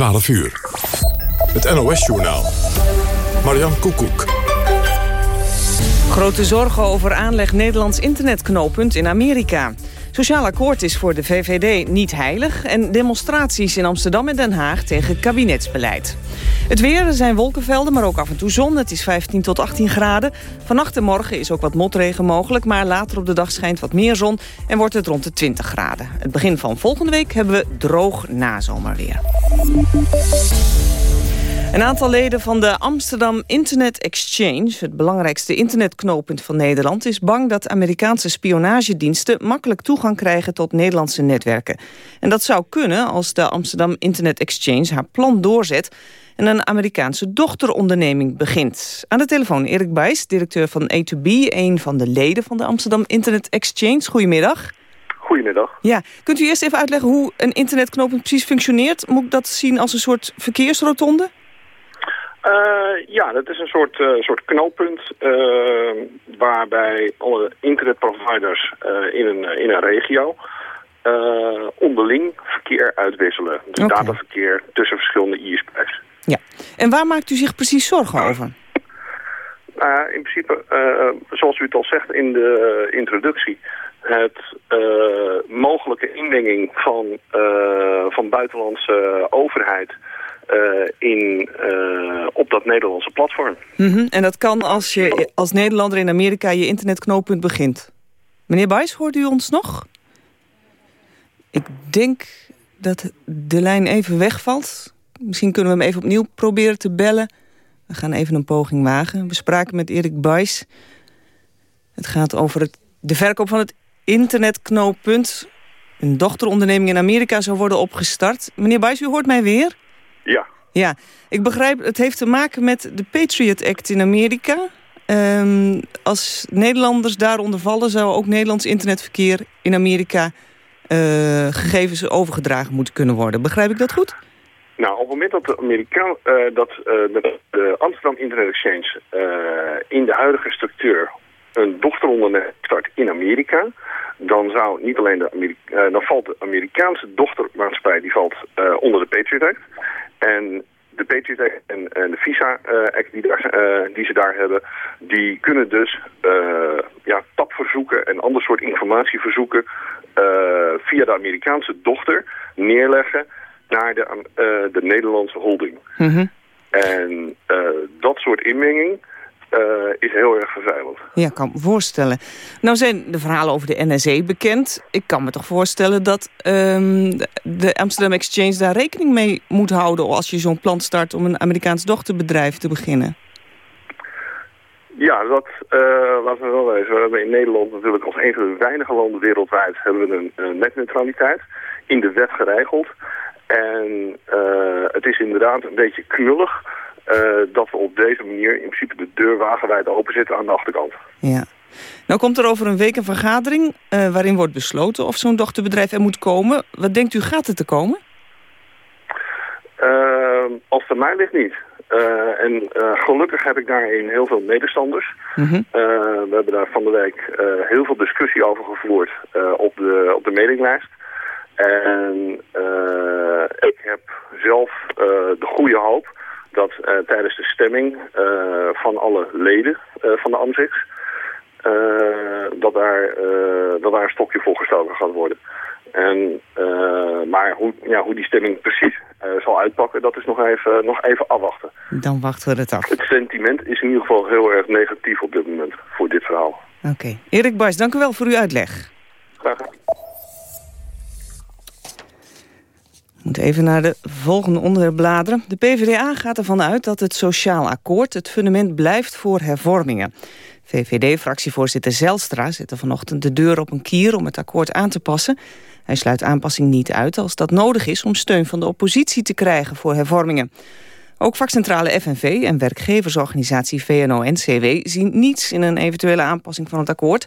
12 uur. Het NOS-journaal. Marian Koekoek. Grote zorgen over aanleg Nederlands internetknooppunt in Amerika. Sociaal akkoord is voor de VVD niet heilig... en demonstraties in Amsterdam en Den Haag tegen kabinetsbeleid. Het weer, er zijn wolkenvelden, maar ook af en toe zon. Het is 15 tot 18 graden. Vannacht en morgen is ook wat motregen mogelijk... maar later op de dag schijnt wat meer zon en wordt het rond de 20 graden. Het begin van volgende week hebben we droog nazomerweer. Een aantal leden van de Amsterdam Internet Exchange... het belangrijkste internetknooppunt van Nederland... is bang dat Amerikaanse spionagediensten... makkelijk toegang krijgen tot Nederlandse netwerken. En dat zou kunnen als de Amsterdam Internet Exchange... haar plan doorzet en een Amerikaanse dochteronderneming begint. Aan de telefoon Erik Bijs, directeur van A2B... een van de leden van de Amsterdam Internet Exchange. Goedemiddag. Goedemiddag. Ja, kunt u eerst even uitleggen hoe een internetknooppunt precies functioneert? Moet ik dat zien als een soort verkeersrotonde? Uh, ja, dat is een soort, uh, soort knooppunt uh, waarbij alle internetproviders in, een, in een regio onderling verkeer uitwisselen. Dus okay. dataverkeer tussen verschillende ISP's. Ja, en waar maakt u zich precies zorgen over? in principe, zoals u het al zegt in de introductie, het mogelijke inmenging van, van buitenlandse overheid in, op dat Nederlandse platform. Mm -hmm. En dat kan als je als Nederlander in Amerika je internetknooppunt begint. Meneer Buijs, hoort u ons nog? Ik denk dat de lijn even wegvalt. Misschien kunnen we hem even opnieuw proberen te bellen. We gaan even een poging wagen. We spraken met Erik Buijs. Het gaat over het, de verkoop van het internetknooppunt. Een dochteronderneming in Amerika zou worden opgestart. Meneer Buijs, u hoort mij weer? Ja. Ja, ik begrijp, het heeft te maken met de Patriot Act in Amerika. Um, als Nederlanders daaronder vallen... zou ook Nederlands internetverkeer in Amerika... Uh, gegevens overgedragen moeten kunnen worden. Begrijp ik dat goed? Nou, op het moment dat de, Amerikaan, uh, dat, de, de, Amsterdam Internet Exchange in de huidige structuur een dochteronderneming start in Amerika, dan zou niet alleen de Amerika dan valt de Amerikaanse dochtermaatschappij die valt onder de Patriot Act. En de Patriot Act en, en de Visa-act die, daar, uh, die ze daar hebben... die kunnen dus ja, tapverzoeken en ander soort informatieverzoeken... Via de Amerikaanse dochter neerleggen naar de, de Nederlandse holding. Mm -hmm. En dat soort inmenging uh, is heel erg vervuilend. Ja, ik kan me voorstellen. Nou zijn de verhalen over de NSE bekend. Ik kan me toch voorstellen dat um, de Amsterdam Exchange daar rekening mee moet houden... als je zo'n plan start om een Amerikaans dochterbedrijf te beginnen. Ja, dat uh, laten we wel wezen. We hebben in Nederland natuurlijk als een van de weinige landen wereldwijd... hebben we een, een netneutraliteit in de wet geregeld. En uh, het is inderdaad een beetje knullig uh, dat we op deze manier in principe de deur wagenwijd openzetten aan de achterkant. Ja. Nou komt er over een week een vergadering uh, waarin wordt besloten of zo'n dochterbedrijf er moet komen. Wat denkt u, gaat het te komen? Als het mij ligt niet. Uh, en gelukkig heb ik daarin heel veel medestanders. Mm -hmm. we hebben daar van de week heel veel discussie over gevoerd op, de, op de mailinglijst. En ik heb zelf de goede hoop dat uh, tijdens de stemming van alle leden van de AMSIX... dat, daar, dat daar een stokje voor gestoken gaat worden. En, maar hoe, ja, hoe die stemming precies zal uitpakken, dat is nog even, nog even afwachten. Dan wachten we het af. Het sentiment is in ieder geval heel erg negatief op dit moment voor dit verhaal. Oké. Okay. Erik Bars, dank u wel voor uw uitleg. Graag gedaan. We moeten even naar de volgende onderwerp bladeren. De PvdA gaat ervan uit dat het sociaal akkoord het fundament blijft voor hervormingen. VVD-fractievoorzitter Zelstra zette vanochtend de deur op een kier om het akkoord aan te passen. Hij sluit aanpassing niet uit als dat nodig is om steun van de oppositie te krijgen voor hervormingen. Ook vakcentrale FNV en werkgeversorganisatie VNO-NCW zien niets in een eventuele aanpassing van het akkoord.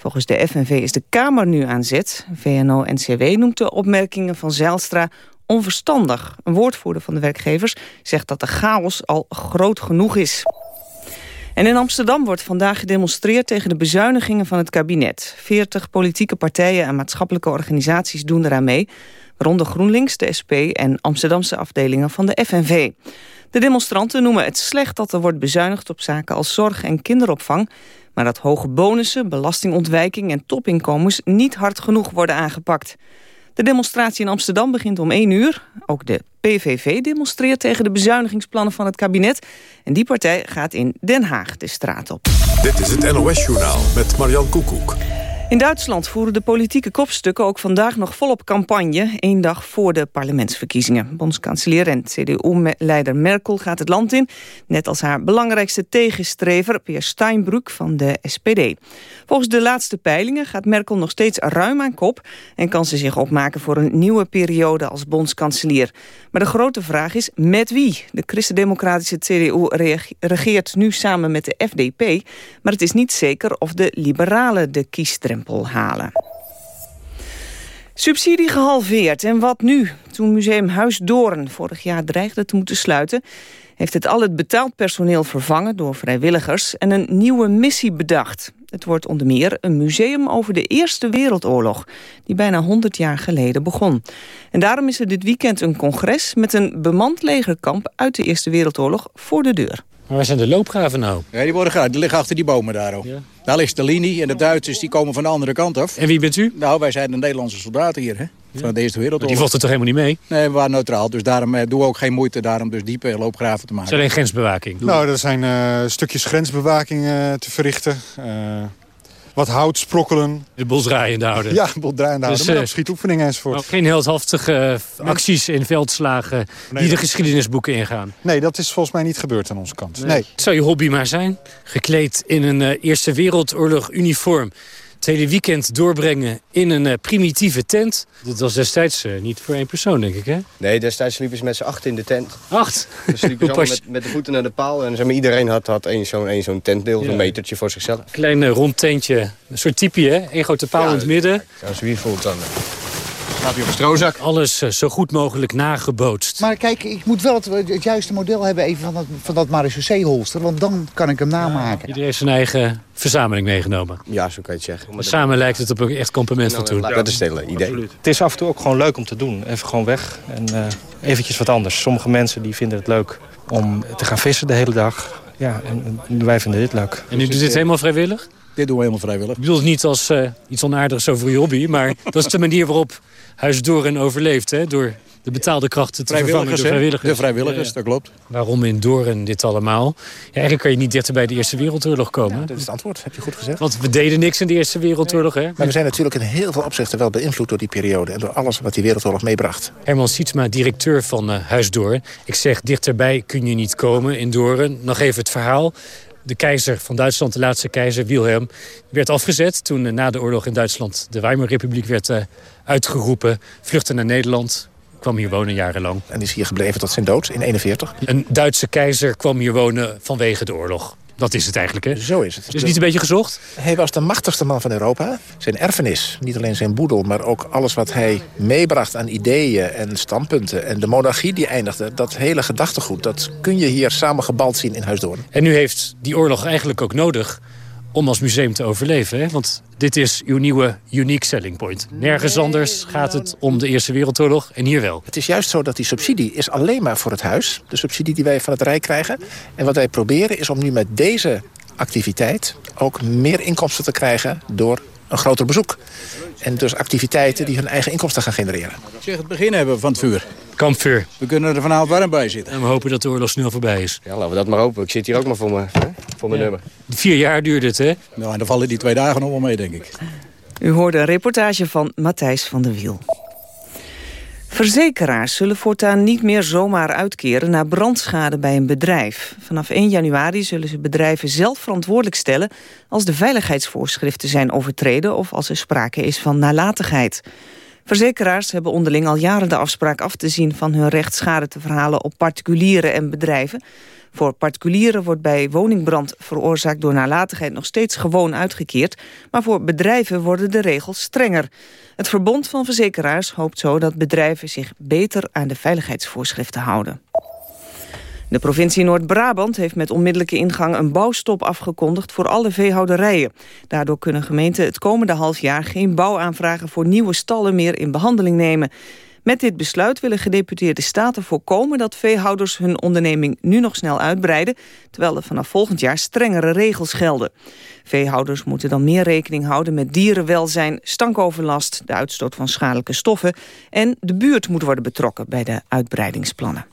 Volgens de FNV is de Kamer nu aan zet. VNO-NCW noemt de opmerkingen van Zijlstra onverstandig. Een woordvoerder van de werkgevers zegt dat de chaos al groot genoeg is. En in Amsterdam wordt vandaag gedemonstreerd tegen de bezuinigingen van het kabinet. Veertig politieke partijen en maatschappelijke organisaties doen eraan mee. Ronde GroenLinks, de SP en Amsterdamse afdelingen van de FNV. De demonstranten noemen het slecht dat er wordt bezuinigd op zaken als zorg en kinderopvang, maar dat hoge bonussen, belastingontwijking en topinkomens niet hard genoeg worden aangepakt. De demonstratie in Amsterdam begint om 1 uur. Ook de PVV demonstreert tegen de bezuinigingsplannen van het kabinet. En die partij gaat in Den Haag de straat op. Dit is het NOS Journaal met Marian Koekoek. In Duitsland voeren de politieke kopstukken ook vandaag nog volop campagne, één dag voor de parlementsverkiezingen. Bondskanselier en CDU-leider Merkel gaat het land in, net als haar belangrijkste tegenstrever Peer Steinbrück van de SPD. Volgens de laatste peilingen gaat Merkel nog steeds ruim aan kop en kan ze zich opmaken voor een nieuwe periode als bondskanselier. Maar de grote vraag is met wie? De christendemocratische CDU regeert nu samen met de FDP, maar het is niet zeker of de liberalen de kiesdrempel halen. Subsidie gehalveerd. En wat nu? Toen Museum Huis Doorn vorig jaar dreigde te moeten sluiten... heeft het al het betaald personeel vervangen door vrijwilligers... en een nieuwe missie bedacht. Het wordt onder meer een museum over de Eerste Wereldoorlog... die bijna 100 jaar geleden begon. En daarom is er dit weekend een congres... met een bemand legerkamp uit de Eerste Wereldoorlog voor de deur. Maar waar zijn de loopgraven nou? Ja, die worden graag. Die liggen achter die bomen daar. ook. Daar ligt de linie en de Duitsers die komen van de andere kant af. En wie bent u? Nou, wij zijn de Nederlandse soldaten hier, hè? Van de Eerste Wereldoorlog. Die vochten toch helemaal niet mee? Nee, we waren neutraal. Dus daarom eh, doen we ook geen moeite daarom dus diepe loopgraven te maken. Is alleen grensbewaking? Nou, er zijn uh, stukjes grensbewaking uh, te verrichten. Uh, wat hout sprokkelen. De boel draaiende houden. Ja, de boel draaiende houden, dus, maar ook schietoefeningen enzovoort. geen heldhaftige acties in veldslagen nee, die de geschiedenisboeken ingaan. Nee, dat is volgens mij niet gebeurd aan onze kant. Nee. Het zou je hobby maar zijn. Gekleed in een uh, Eerste Wereldoorlog uniform het hele weekend doorbrengen in een uh, primitieve tent. Dat was destijds uh, niet voor één persoon, denk ik, hè? Nee, destijds sliepen ze met z'n acht in de tent. Acht? Dus sliepen ze met, met, de voeten naar de paal. En zeg maar, iedereen had, had één zo'n zo'n tentdeel, zo'n ja. metertje voor zichzelf. Klein uh, rond tentje, een soort typie, hè? Eén grote paal ja, in het midden. Als wie voelt dan... Slaap je op een stroozak. Alles uh, zo goed mogelijk nagebootst. Maar kijk, ik moet wel het, het juiste model hebben even van dat, van dat marechaussee-holster. Want dan kan ik hem namaken. Ja, iedereen heeft zijn eigen verzameling meegenomen. Ja, zo kan je het zeggen. Samen lijkt het op een echt compliment nou, van toen. Ja, dat is het hele idee. Absoluut. Het is af en toe ook gewoon leuk om te doen. Even gewoon weg en uh, eventjes wat anders. Sommige mensen die vinden het leuk om te gaan vissen de hele dag. Ja, en, en wij vinden dit leuk. En u doet dit helemaal vrijwillig? Dit doen we helemaal vrijwillig. Ik bedoel het niet als uh, iets onaardigs over je hobby... maar dat is de manier waarop Huis Doorn overleeft. Hè? Door de betaalde krachten te vervangen door vrijwilligers. De vrijwilligers, ja, ja. dat klopt. Waarom in Doorn dit allemaal? Ja, eigenlijk kan je niet dichter bij de Eerste Wereldoorlog komen. Ja, dat is het antwoord, heb je goed gezegd. Want we deden niks in de Eerste Wereldoorlog. Hè? Maar we zijn natuurlijk in heel veel opzichten wel beïnvloed door die periode... en door alles wat die Wereldoorlog meebracht. Herman Sietsma, directeur van uh, Huis Doorn. Ik zeg, dichterbij kun je niet komen in Doorn. Nog even het verhaal de keizer van Duitsland, de laatste keizer, Wilhelm, werd afgezet. Toen uh, na de oorlog in Duitsland de Weimarrepubliek werd uh, uitgeroepen. Vluchtte naar Nederland, kwam hier wonen jarenlang. En is hier gebleven tot zijn dood in 41. Een Duitse keizer kwam hier wonen vanwege de oorlog. Dat is het eigenlijk, hè? Zo is het. Is het niet een beetje gezocht? Hij was de machtigste man van Europa. Zijn erfenis, niet alleen zijn boedel... maar ook alles wat hij meebracht aan ideeën en standpunten... en de monarchie die eindigde, dat hele gedachtegoed... dat kun je hier samengebald zien in Huisdoorn. En u heeft die oorlog eigenlijk ook nodig om als museum te overleven. Hè? Want dit is uw nieuwe unique selling point. Nergens anders gaat het om de Eerste Wereldoorlog en hier wel. Het is juist zo dat die subsidie is alleen maar voor het huis. De subsidie die wij van het Rijk krijgen. En wat wij proberen is om nu met deze activiteit... ook meer inkomsten te krijgen door een groter bezoek. En dus activiteiten die hun eigen inkomsten gaan genereren. Zeg, het begin hebben van het vuur. Kampvuur. We kunnen er vanavond warm bij zitten. En we hopen dat de oorlog snel voorbij is. Ja, laten we dat maar hopen. Ik zit hier ook maar voor mijn, voor mijn ja. nummer. Vier jaar duurde het, hè? Nou, en dan vallen die twee dagen nog wel mee, denk ik. U hoorde een reportage van Matthijs van der Wiel. Verzekeraars zullen voortaan niet meer zomaar uitkeren naar brandschade bij een bedrijf. Vanaf 1 januari zullen ze bedrijven zelf verantwoordelijk stellen als de veiligheidsvoorschriften zijn overtreden of als er sprake is van nalatigheid. Verzekeraars hebben onderling al jaren de afspraak af te zien van hun recht schade te verhalen op particulieren en bedrijven. Voor particulieren wordt bij woningbrand veroorzaakt door nalatigheid nog steeds gewoon uitgekeerd. Maar voor bedrijven worden de regels strenger. Het Verbond van Verzekeraars hoopt zo dat bedrijven zich beter aan de veiligheidsvoorschriften houden. De provincie Noord-Brabant heeft met onmiddellijke ingang een bouwstop afgekondigd voor alle veehouderijen. Daardoor kunnen gemeenten het komende half jaar geen bouwaanvragen voor nieuwe stallen meer in behandeling nemen. Met dit besluit willen gedeputeerde staten voorkomen... dat veehouders hun onderneming nu nog snel uitbreiden... terwijl er vanaf volgend jaar strengere regels gelden. Veehouders moeten dan meer rekening houden met dierenwelzijn... stankoverlast, de uitstoot van schadelijke stoffen... en de buurt moet worden betrokken bij de uitbreidingsplannen.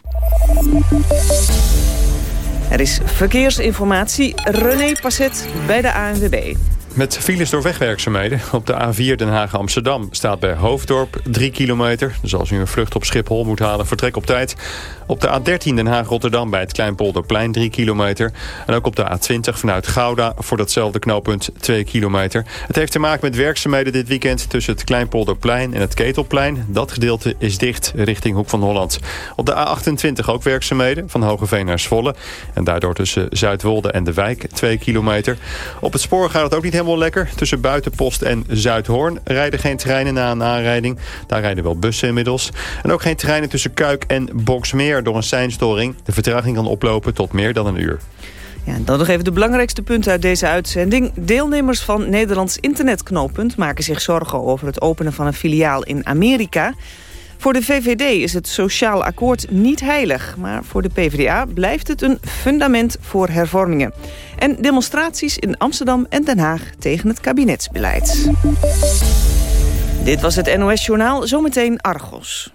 Er is verkeersinformatie. René Passet bij de ANWB. Met files door wegwerkzaamheden. Op de A4 Den Haag-Amsterdam staat bij Hoofddorp 3 kilometer. Dus als u een vlucht op Schiphol moet halen, vertrek op tijd. Op de A13 Den Haag-Rotterdam bij het Kleinpolderplein 3 kilometer. En ook op de A20 vanuit Gouda voor datzelfde knooppunt 2 kilometer. Het heeft te maken met werkzaamheden dit weekend tussen het Kleinpolderplein en het Ketelplein. Dat gedeelte is dicht richting Hoek van Holland. Op de A28 ook werkzaamheden van Hogeveen naar Zwolle. En daardoor tussen Zuidwolde en de Wijk 2 kilometer. Op het spoor gaat het ook niet helemaal lekker. Tussen Buitenpost en Zuidhoorn rijden geen treinen na een aanrijding. Daar rijden wel bussen inmiddels. En ook geen treinen tussen Kuik en Boksmeer door een seinstoring. De vertraging kan oplopen tot meer dan een uur. Ja, dan nog even de belangrijkste punten uit deze uitzending. Deelnemers van Nederlands Internetknooppunt maken zich zorgen over het openen van een filiaal in Amerika. Voor de VVD is het sociaal akkoord niet heilig... maar voor de PvdA blijft het een fundament voor hervormingen. En demonstraties in Amsterdam en Den Haag tegen het kabinetsbeleid. Dit was het NOS Journaal, zometeen Argos.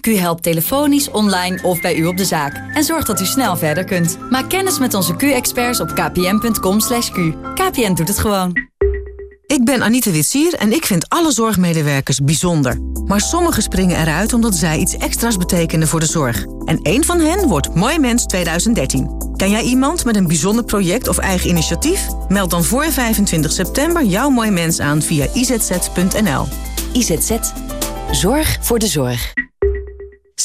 Q helpt telefonisch, online of bij u op de zaak. En zorgt dat u snel verder kunt. Maak kennis met onze Q-experts op kpn.com. /q. KPN doet het gewoon. Ik ben Anita Witsier en ik vind alle zorgmedewerkers bijzonder. Maar sommigen springen eruit omdat zij iets extra's betekenen voor de zorg. En één van hen wordt Mooi Mens 2013. Ken jij iemand met een bijzonder project of eigen initiatief? Meld dan voor 25 september jouw Mooi Mens aan via izz.nl. IZZ. Zorg voor de zorg.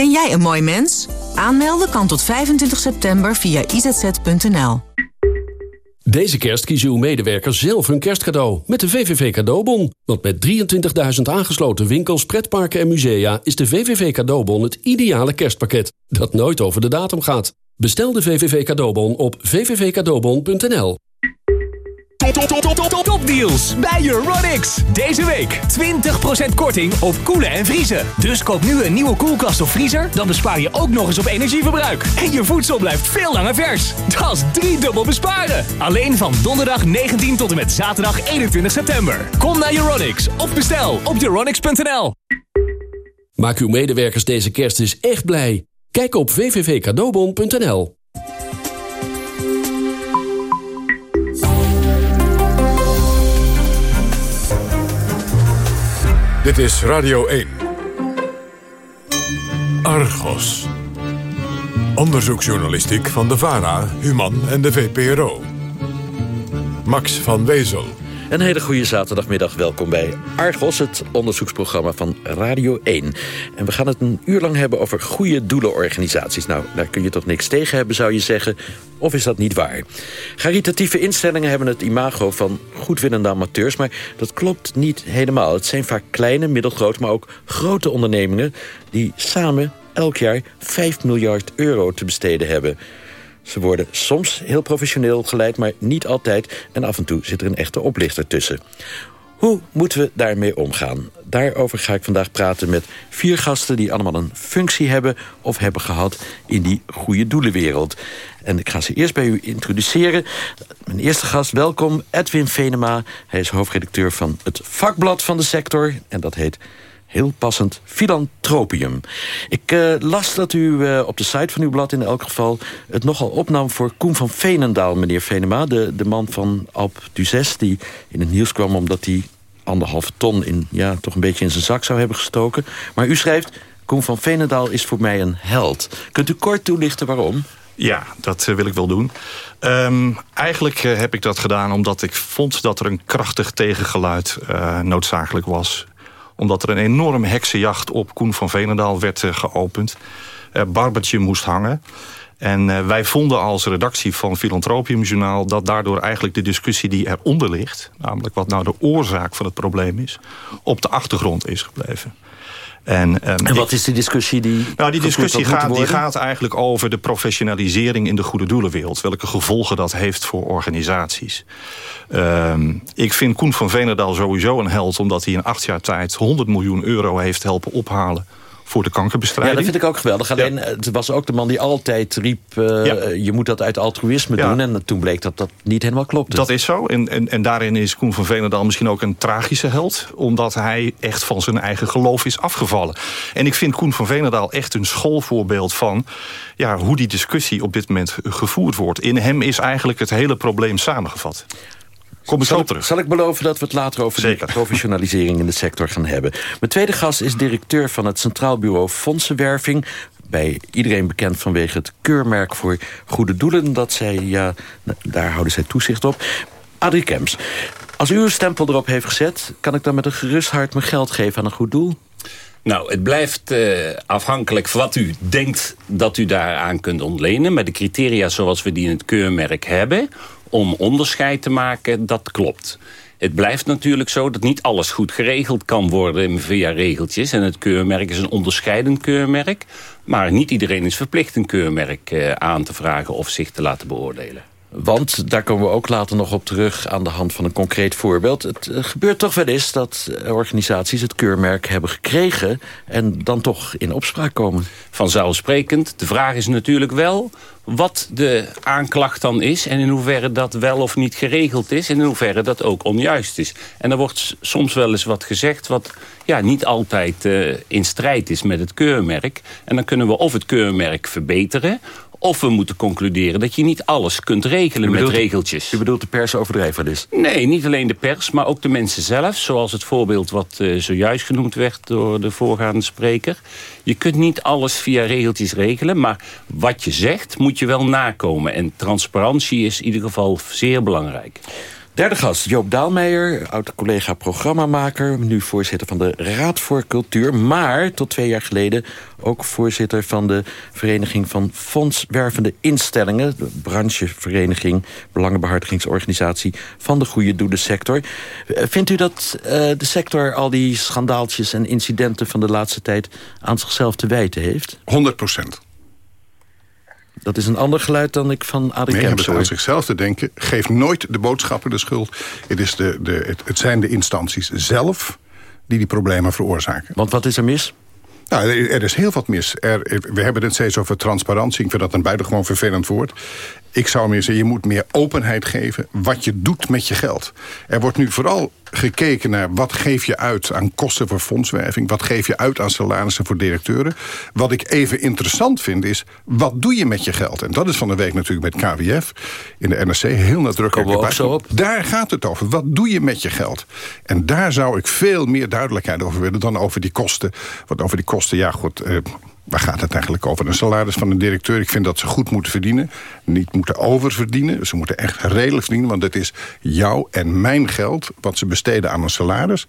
Ken jij een mooi mens? Aanmelden kan tot 25 september via izz.nl. Deze kerst kiezen uw medewerkers zelf hun kerstcadeau met de VVV Cadeaubon. Want met 23.000 aangesloten winkels, pretparken en musea... is de VVV Cadeaubon het ideale kerstpakket dat nooit over de datum gaat. Bestel de VVV Cadeaubon op vvvcadeaubon.nl. Top, top, top, top, topdeals bij Euronics. Deze week 20% korting op koelen en vriezen. Dus koop nu een nieuwe koelkast of vriezer, dan bespaar je ook nog eens op energieverbruik. En je voedsel blijft veel langer vers. Dat is driedubbel besparen. Alleen van donderdag 19 tot en met zaterdag 21 september. Kom naar Euronics of bestel op euronics.nl. Maak uw medewerkers deze kerst eens echt blij. Kijk op www.cadeaubon.nl. Dit is Radio 1. Argos. Onderzoeksjournalistiek van de VARA, Human en de VPRO. Max van Wezel. Een hele goede zaterdagmiddag. Welkom bij Argos, het onderzoeksprogramma van Radio 1. En we gaan het een uur lang hebben over goede doelenorganisaties. Nou, daar kun je toch niks tegen hebben, zou je zeggen. Of is dat niet waar? Caritatieve instellingen hebben het imago van goedwillende amateurs... maar dat klopt niet helemaal. Het zijn vaak kleine, middelgrote, maar ook grote ondernemingen... die samen elk jaar 5 miljard euro te besteden hebben... Ze worden soms heel professioneel geleid, maar niet altijd. En af en toe zit er een echte oplichter tussen. Hoe moeten we daarmee omgaan? Daarover ga ik vandaag praten met vier gasten... die allemaal een functie hebben of hebben gehad in die goede doelenwereld. En ik ga ze eerst bij u introduceren. Mijn eerste gast, welkom, Edwin Venema. Hij is hoofdredacteur van het vakblad van de sector. En dat heet Heel passend, filantropium. Ik uh, las dat u uh, op de site van uw blad in elk geval... het nogal opnam voor Koen van Veenendaal, meneer Venema... de, de man van Alp Duzes, die in het nieuws kwam... omdat hij anderhalve ton in, ja, toch een beetje in zijn zak zou hebben gestoken. Maar u schrijft, Koen van Veenendaal is voor mij een held. Kunt u kort toelichten waarom? Ja, dat uh, wil ik wel doen. Um, eigenlijk heb ik dat gedaan omdat ik vond dat er een krachtig tegengeluid noodzakelijk was. Omdat er een enorme heksenjacht op Koen van Veenendaal werd geopend. Barbertje moest hangen. En wij vonden als redactie van Philanthropium Journaal... dat daardoor eigenlijk de discussie die eronder ligt... namelijk wat nou de oorzaak van het probleem is... op de achtergrond is gebleven. En, um, en, wat is die discussie die... Nou, die discussie gaat, die gaat eigenlijk over de professionalisering in de goede doelenwereld. Welke gevolgen dat heeft voor organisaties. Um, ik vind Koen van Venendaal sowieso een held... omdat hij in acht jaar tijd 100 miljoen euro heeft helpen ophalen voor de kankerbestrijding. Ja, dat vind ik ook geweldig. Alleen, ja. het was ook de man die altijd riep... Uh, ja. je moet dat uit altruïsme ja. doen. En toen bleek dat dat niet helemaal klopt. Dat is zo. En, en, en daarin is Koen van Veenendaal misschien ook een tragische held. Omdat hij echt van zijn eigen geloof is afgevallen. En ik vind Koen van Veenendaal echt een schoolvoorbeeld van... Ja, hoe die discussie op dit moment gevoerd wordt. In hem is eigenlijk het hele probleem samengevat. Kom zal, terug. Zal ik beloven dat we het later over Zeker. de professionalisering in de sector gaan hebben. Mijn tweede gast is directeur van het Centraal Bureau Fondsenwerving bij iedereen bekend vanwege het keurmerk voor goede doelen. Dat zij, ja, daar houden zij toezicht op. Adrie Kemps, als u een stempel erop heeft gezet... kan ik dan met een gerust hart mijn geld geven aan een goed doel? Nou, het blijft uh, afhankelijk van wat u denkt dat u daaraan kunt ontlenen. Met de criteria zoals we die in het keurmerk hebben om onderscheid te maken, dat klopt. Het blijft natuurlijk zo dat niet alles goed geregeld kan worden via regeltjes. En het keurmerk is een onderscheidend keurmerk. Maar niet iedereen is verplicht een keurmerk eh, aan te vragen of zich te laten beoordelen. Want, daar komen we ook later nog op terug aan de hand van een concreet voorbeeld. Het eh, gebeurt toch wel eens dat eh, organisaties het keurmerk hebben gekregen... en dan toch in opspraak komen. Vanzelfsprekend. De vraag is natuurlijk wel wat de aanklacht dan is... en in hoeverre dat wel of niet geregeld is... en in hoeverre dat ook onjuist is. En er wordt soms wel eens wat gezegd... wat ja, niet altijd uh, in strijd is met het keurmerk. En dan kunnen we of het keurmerk verbeteren... Of we moeten concluderen dat je niet alles kunt regelen met regeltjes. U bedoelt de pers overdrijven dus? Nee, niet alleen de pers, maar ook de mensen zelf. Zoals het voorbeeld wat uh, zojuist genoemd werd door de voorgaande spreker. Je kunt niet alles via regeltjes regelen, maar wat je zegt moet je wel nakomen. En transparantie is in ieder geval zeer belangrijk. Derde gast, Joop Daalmeijer, oud-collega programmamaker... nu voorzitter van de Raad voor Cultuur... maar tot twee jaar geleden ook voorzitter van de Vereniging van Fondswervende Instellingen... de branchevereniging, belangenbehartigingsorganisatie... van de goede doede sector. Vindt u dat uh, de sector al die schandaaltjes en incidenten van de laatste tijd... aan zichzelf te wijten heeft? 100 procent. Dat is een ander geluid dan ik van Adrie nee, Kemps hoor. aan zichzelf te denken. Geef nooit de boodschappen de schuld. Het, is de, de, het, het zijn de instanties zelf die die problemen veroorzaken. Want wat is er mis? Nou, er is heel wat mis. Er, we hebben het steeds over transparantie. Ik vind dat een buitengewoon vervelend woord. Ik zou meer zeggen, je moet meer openheid geven... wat je doet met je geld. Er wordt nu vooral gekeken naar wat geef je uit aan kosten voor fondswerving... wat geef je uit aan salarissen voor directeuren. Wat ik even interessant vind is, wat doe je met je geld? En dat is van de week natuurlijk met KWF in de NRC heel nadrukkelijk. Zo op. Daar gaat het over. Wat doe je met je geld? En daar zou ik veel meer duidelijkheid over willen... dan over die kosten. Want over die kosten, ja goed... Eh, waar gaat het eigenlijk over? Een salaris van een directeur, ik vind dat ze goed moeten verdienen. Niet moeten oververdienen. Ze moeten echt redelijk verdienen, want het is jouw en mijn geld... wat ze besteden aan een salaris.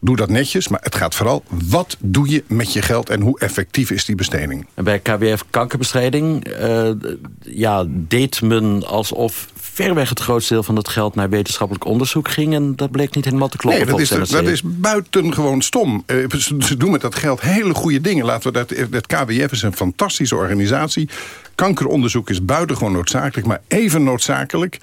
Doe dat netjes, maar het gaat vooral... wat doe je met je geld en hoe effectief is die besteding? Bij KWF kankerbestrijding uh, ja, deed men alsof verweg het grootste deel van het geld naar wetenschappelijk onderzoek ging. En dat bleek niet helemaal te kloppen. Nee, dat, is, dat is buitengewoon stom. Uh, ze doen met dat geld hele goede dingen. Laten we dat, het KWF is een fantastische organisatie. Kankeronderzoek is buitengewoon noodzakelijk... maar even noodzakelijk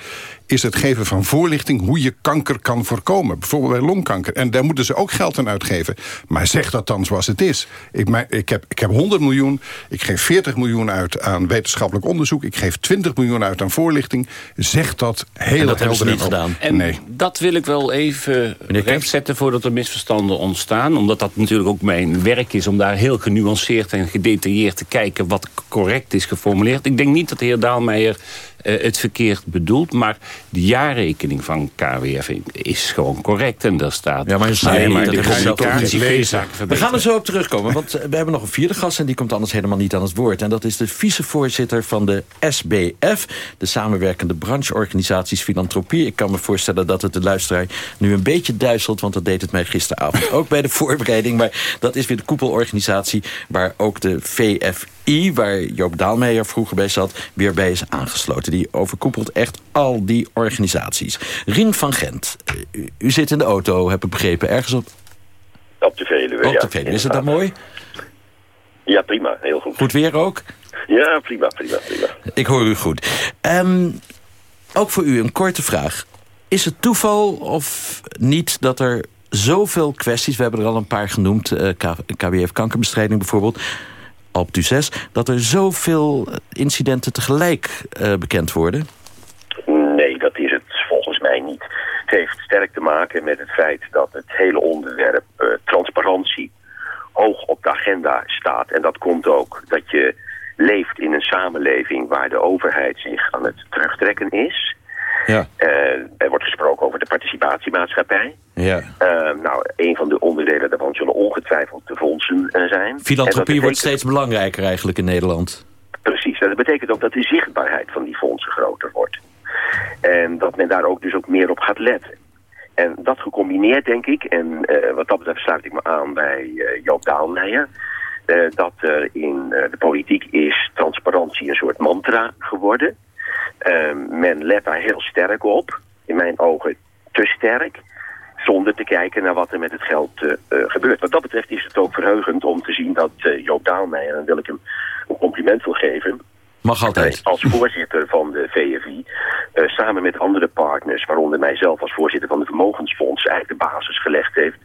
is het geven van voorlichting... hoe je kanker kan voorkomen. Bijvoorbeeld bij longkanker. En daar moeten ze ook geld aan uitgeven. Maar zeg dat dan zoals het is. Ik, maar, ik, heb, ik heb 100 miljoen. Ik geef 40 miljoen uit aan wetenschappelijk onderzoek. Ik geef 20 miljoen uit aan voorlichting. Zeg dat heel En dat hebben ze niet gedaan. En Nee. dat wil ik wel even rechtzetten voordat er misverstanden ontstaan. Omdat dat natuurlijk ook mijn werk is om daar heel genuanceerd en gedetailleerd te kijken wat correct is geformuleerd. Ik denk niet dat de heer Daalmeijer eh, het verkeerd bedoelt, maar de jaarrekening van KWF is gewoon correct en daar staat. Ja, maar je niet maar dat de communicatie lezen. We gaan er zo op terugkomen, want eh, we hebben nog een vierde gast... en die komt anders helemaal niet aan het woord. En dat is de vicevoorzitter van de SBF... de samenwerkende brancheorganisaties Filantropie. Ik kan me voorstellen dat het de luisteraar nu een beetje duizelt... want dat deed het mij gisteravond ook bij de voorbereiding. Maar dat is weer de koepelorganisatie waar ook de VFI... waar Joop Daalmeijer vroeger bij zat, weer bij is aangesloten. Die overkoepelt echt al die organisaties. Rien van Gent, eh, u, u zit in de auto, heb ik begrepen, ergens op Op de Veluwe, op de Veluwe. Is het dan mooi? Ja, prima. Heel goed. Goed weer ook? Ja, prima, prima, prima. Ik hoor u goed. Ehm, ook voor u een korte vraag. Is het toeval of niet dat er zoveel kwesties... we hebben er al een paar genoemd, eh, K- KWF kankerbestrijding bijvoorbeeld... Alp du 6, dat er zoveel incidenten tegelijk eh, bekend worden? Nee, dat is het volgens mij niet. Het heeft sterk te maken met het feit dat het hele onderwerp eh, transparantie hoog op de agenda staat. En dat komt ook dat je leeft in een samenleving waar de overheid zich aan het terugtrekken is. Ja. Eh, er wordt gesproken over de participatiemaatschappij. Ja. Eh, nou, een van de onderdelen daarvan zullen ongetwijfeld de fondsen eh, zijn. Filantropie wordt steeds belangrijker eigenlijk in Nederland. Precies, en dat betekent ook dat de zichtbaarheid van die fondsen groter wordt. En dat men daar ook dus ook meer op gaat letten. En dat gecombineerd, denk ik, en wat dat betreft sluit ik me aan bij eh, Joop Daalmeijer... dat er in de politiek is transparantie een soort mantra geworden. Eh, men let daar heel sterk op, in mijn ogen te sterk... zonder te kijken naar wat er met het geld eh, eh, gebeurt. Wat dat betreft is het ook verheugend om te zien dat eh, Joop Daalmeijer... en dan wil ik hem een compliment wil geven... Mag altijd. als voorzitter van de VFI, samen met andere partners, waaronder mijzelf als voorzitter van de Vermogensfonds, eigenlijk de basis gelegd heeft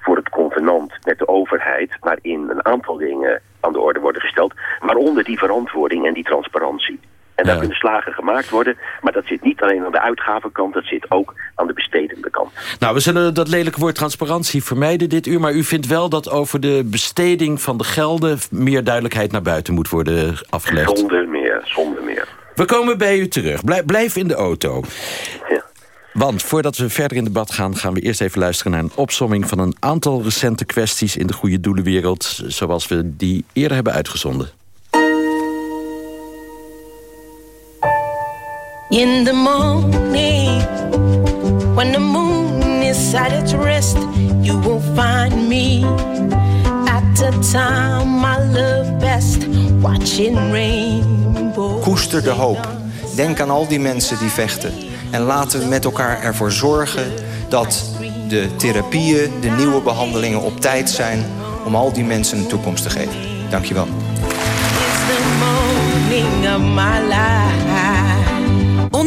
voor het convenant met de overheid, waarin een aantal dingen aan de orde worden gesteld, waaronder die verantwoording en die transparantie. En daar kunnen slagen gemaakt worden, maar dat zit niet alleen aan de uitgavenkant, dat zit ook aan de bestedende kant. Nou, we zullen dat lelijke woord transparantie vermijden dit uur... maar u vindt wel dat over de besteding van de gelden... meer duidelijkheid naar buiten moet worden afgelegd. Zonder meer, zonder meer. We komen bij u terug. Blijf, blijf in de auto. Want voordat we verder in debat gaan... gaan we eerst even luisteren naar een opsomming... van een aantal recente kwesties in de goede doelenwereld... zoals we die eerder hebben uitgezonden. In the morning, when the moon is at its rest, you will find me at the time I love best, watching rainbow. Koester de hoop. Denk aan al die mensen die vechten. En laten we met elkaar ervoor zorgen dat de therapieën, de nieuwe behandelingen op tijd zijn om al die mensen een toekomst te geven. Dankjewel. The morning of my life.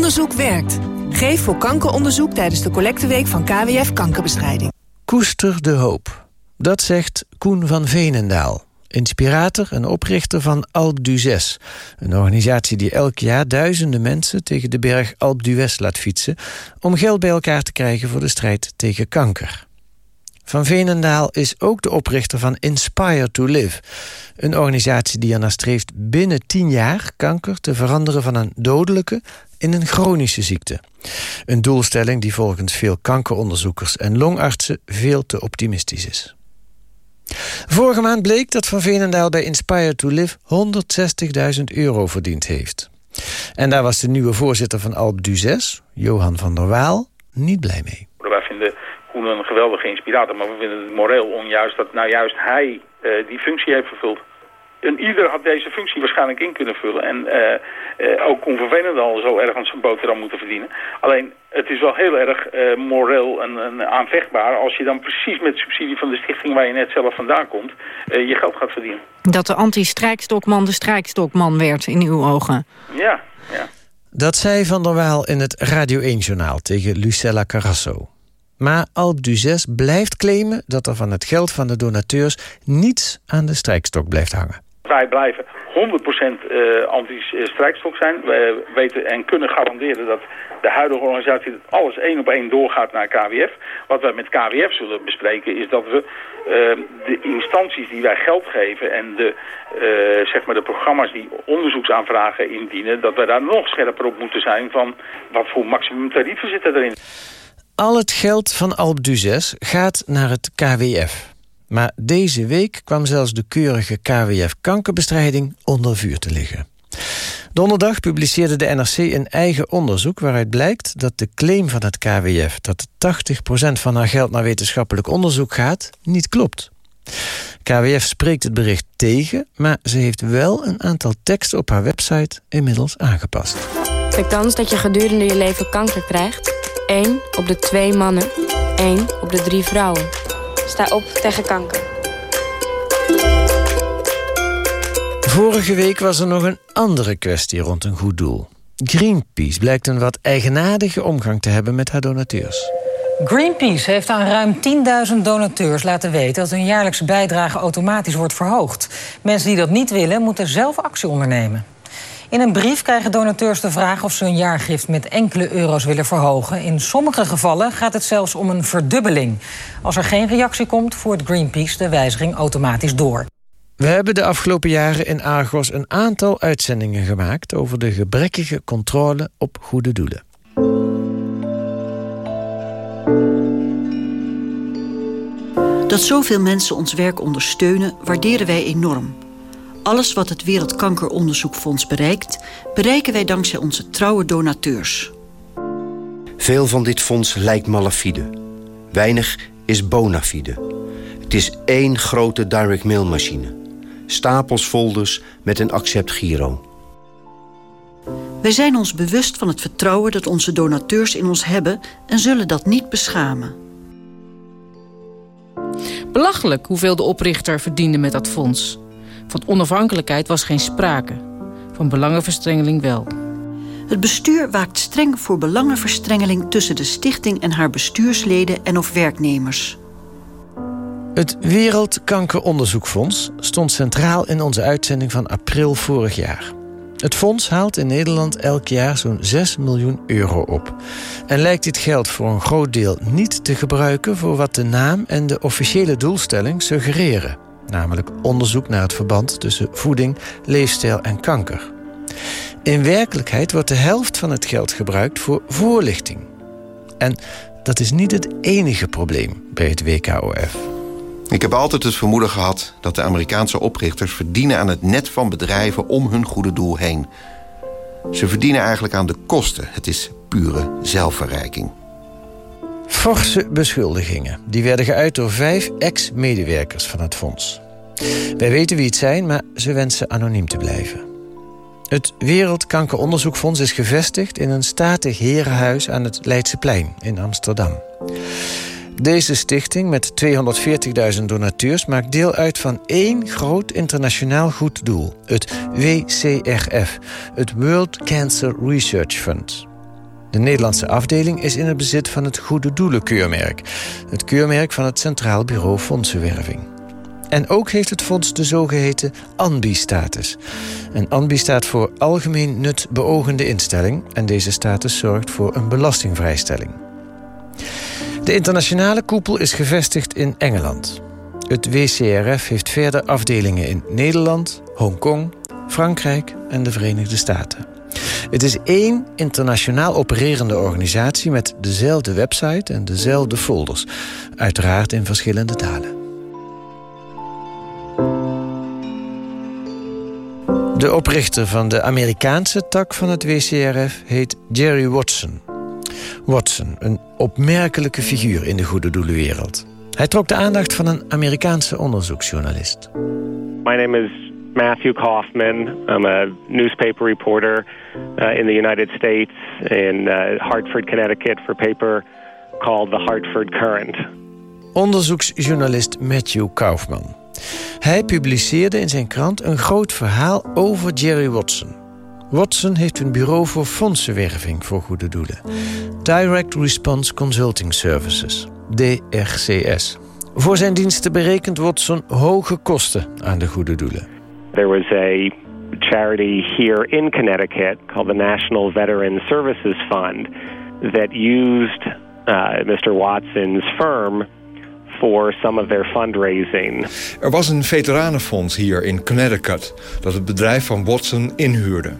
Onderzoek werkt. Geef voor kankeronderzoek tijdens de collecteweek van KWF Kankerbestrijding. Koester de hoop. Dat zegt Koen van Veenendaal. Inspirator en oprichter van Alp d'Huez. Een organisatie die elk jaar duizenden mensen tegen de berg Alp d'Huez laat fietsen... om geld bij elkaar te krijgen voor de strijd tegen kanker. Van Veenendaal is ook de oprichter van Inspire to Live. Een organisatie die ernaar streeft binnen 10 jaar kanker te veranderen van een dodelijke in een chronische ziekte. Een doelstelling die volgens veel kankeronderzoekers en longartsen veel te optimistisch is. Vorige maand bleek dat Van Veenendaal bij Inspire to Live 160.000 euro verdiend heeft. En daar was de nieuwe voorzitter van Alp d'Huez, Johan van der Waal, niet blij mee. Een geweldige inspirator, maar we vinden het moreel onjuist dat nou juist hij eh, die functie heeft vervuld. een ieder had deze functie waarschijnlijk in kunnen vullen. En uh, uh, ook onvervelend al zo erg aan zijn boterham moeten verdienen. Alleen, het is wel heel erg uh, moreel en, en, aanvechtbaar... als je dan precies met subsidie van de stichting waar je net zelf vandaan komt... je geld gaat verdienen. Dat de anti-strijkstokman de strijkstokman werd in uw ogen. Ja, ja. Dat zei Van der Waal in het Radio 1-journaal tegen Lucella Carrasso. Maar Alp Duzes blijft claimen dat er van het geld van de donateurs... niets aan de strijkstok blijft hangen. Wij blijven 100% uh, anti-strijkstok zijn. We weten en kunnen garanderen dat de huidige organisatie... alles één op één doorgaat naar KWF. Wat wij met KWF zullen bespreken is dat we uh, de instanties die wij geld geven... en de, zeg maar de programma's die onderzoeksaanvragen indienen... dat wij daar nog scherper op moeten zijn van wat voor maximum tarieven zitten erin. Al het geld van Alp gaat naar het KWF. Maar deze week kwam zelfs de keurige KWF kankerbestrijding onder vuur te liggen. Donderdag publiceerde de NRC een eigen onderzoek waaruit blijkt dat de claim van het KWF dat 80% van haar geld naar wetenschappelijk onderzoek gaat, niet klopt. KWF spreekt het bericht tegen, maar ze heeft wel een aantal teksten op haar website inmiddels aangepast. De kans dat je gedurende je leven kanker krijgt 1 op de 2 mannen, 1 op de 3 vrouwen. Sta op tegen kanker. Vorige week was er nog een andere kwestie rond een goed doel. Greenpeace blijkt een wat eigenaardige omgang te hebben met haar donateurs. Greenpeace heeft aan ruim 10.000 donateurs laten weten... dat hun jaarlijkse bijdrage automatisch wordt verhoogd. Mensen die dat niet willen, moeten zelf actie ondernemen. In een brief krijgen donateurs de vraag of ze hun jaargift met enkele euro's willen verhogen. In sommige gevallen gaat het zelfs om een verdubbeling. Als er geen reactie komt, voert Greenpeace de wijziging automatisch door. We hebben de afgelopen jaren in Argos een aantal uitzendingen gemaakt... over de gebrekkige controle op goede doelen. Dat zoveel mensen ons werk ondersteunen, waarderen wij enorm... Alles wat het Wereldkankeronderzoekfonds bereikt... bereiken wij dankzij onze trouwe donateurs. Veel van dit fonds lijkt malafide. Weinig is bona fide. Het is één grote direct mail machine. Stapels folders met een accept giro. Wij zijn ons bewust van het vertrouwen dat onze donateurs in ons hebben... en zullen dat niet beschamen. Belachelijk hoeveel de oprichter verdiende met dat fonds. Van onafhankelijkheid was geen sprake. Van belangenverstrengeling wel. Het bestuur waakt streng voor belangenverstrengeling... tussen de stichting en haar bestuursleden en of werknemers. Het Wereldkankeronderzoekfonds stond centraal in onze uitzending van april vorig jaar. Het fonds haalt in Nederland elk jaar zo'n 6 miljoen euro op. En lijkt dit geld voor een groot deel niet te gebruiken... voor wat de naam en de officiële doelstelling suggereren namelijk onderzoek naar het verband tussen voeding, leefstijl en kanker. In werkelijkheid wordt de helft van het geld gebruikt voor voorlichting. En dat is niet het enige probleem bij het WKOF. Ik heb altijd het vermoeden gehad dat de Amerikaanse oprichters verdienen aan het net van bedrijven om hun goede doel heen. Ze verdienen eigenlijk aan de kosten. Het is pure zelfverrijking. Forse beschuldigingen. Die werden geuit door vijf ex-medewerkers van het fonds. Wij weten wie het zijn, maar ze wensen anoniem te blijven. Het Wereldkankeronderzoekfonds is gevestigd in een statig herenhuis aan het Leidseplein in Amsterdam. Deze stichting met 240.000 donateurs maakt deel uit van één groot internationaal goed doel: het WCRF, het World Cancer Research Fund. De Nederlandse afdeling is in het bezit van het Goede Doelen-keurmerk. Het keurmerk van het Centraal Bureau Fondsenwerving. En ook heeft het fonds de zogeheten ANBI-status. En ANBI staat voor Algemeen Nut Beogende Instelling... en deze status zorgt voor een belastingvrijstelling. De internationale koepel is gevestigd in Engeland. Het WCRF heeft verder afdelingen in Nederland, Hongkong, Frankrijk en de Verenigde Staten. Het is één internationaal opererende organisatie met dezelfde website en dezelfde folders. Uiteraard in verschillende talen. De oprichter van de Amerikaanse tak van het WCRF heet Jerry Watson. Watson, een opmerkelijke figuur in de goede doelenwereld. Hij trok de aandacht van een Amerikaanse onderzoeksjournalist. My name is Matthew Kaufman. I'm a newspaper reporter uh, in the United States in uh, Hartford, Connecticut for paper called The Hartford Current. Onderzoeksjournalist Matthew Kaufman. Hij publiceerde in zijn krant een groot verhaal over Jerry Watson. Watson heeft een bureau voor fondsenwerving voor goede doelen. Direct Response Consulting Services, DRCS. Voor zijn diensten berekent Watson hoge kosten aan de goede doelen. There was a charity here in Connecticut called the National Veteran Services Fund that used uh, Mr. Watson's firm for some of their fundraising. Er was een veteranenfonds hier in Connecticut dat het bedrijf van Watson inhuurde.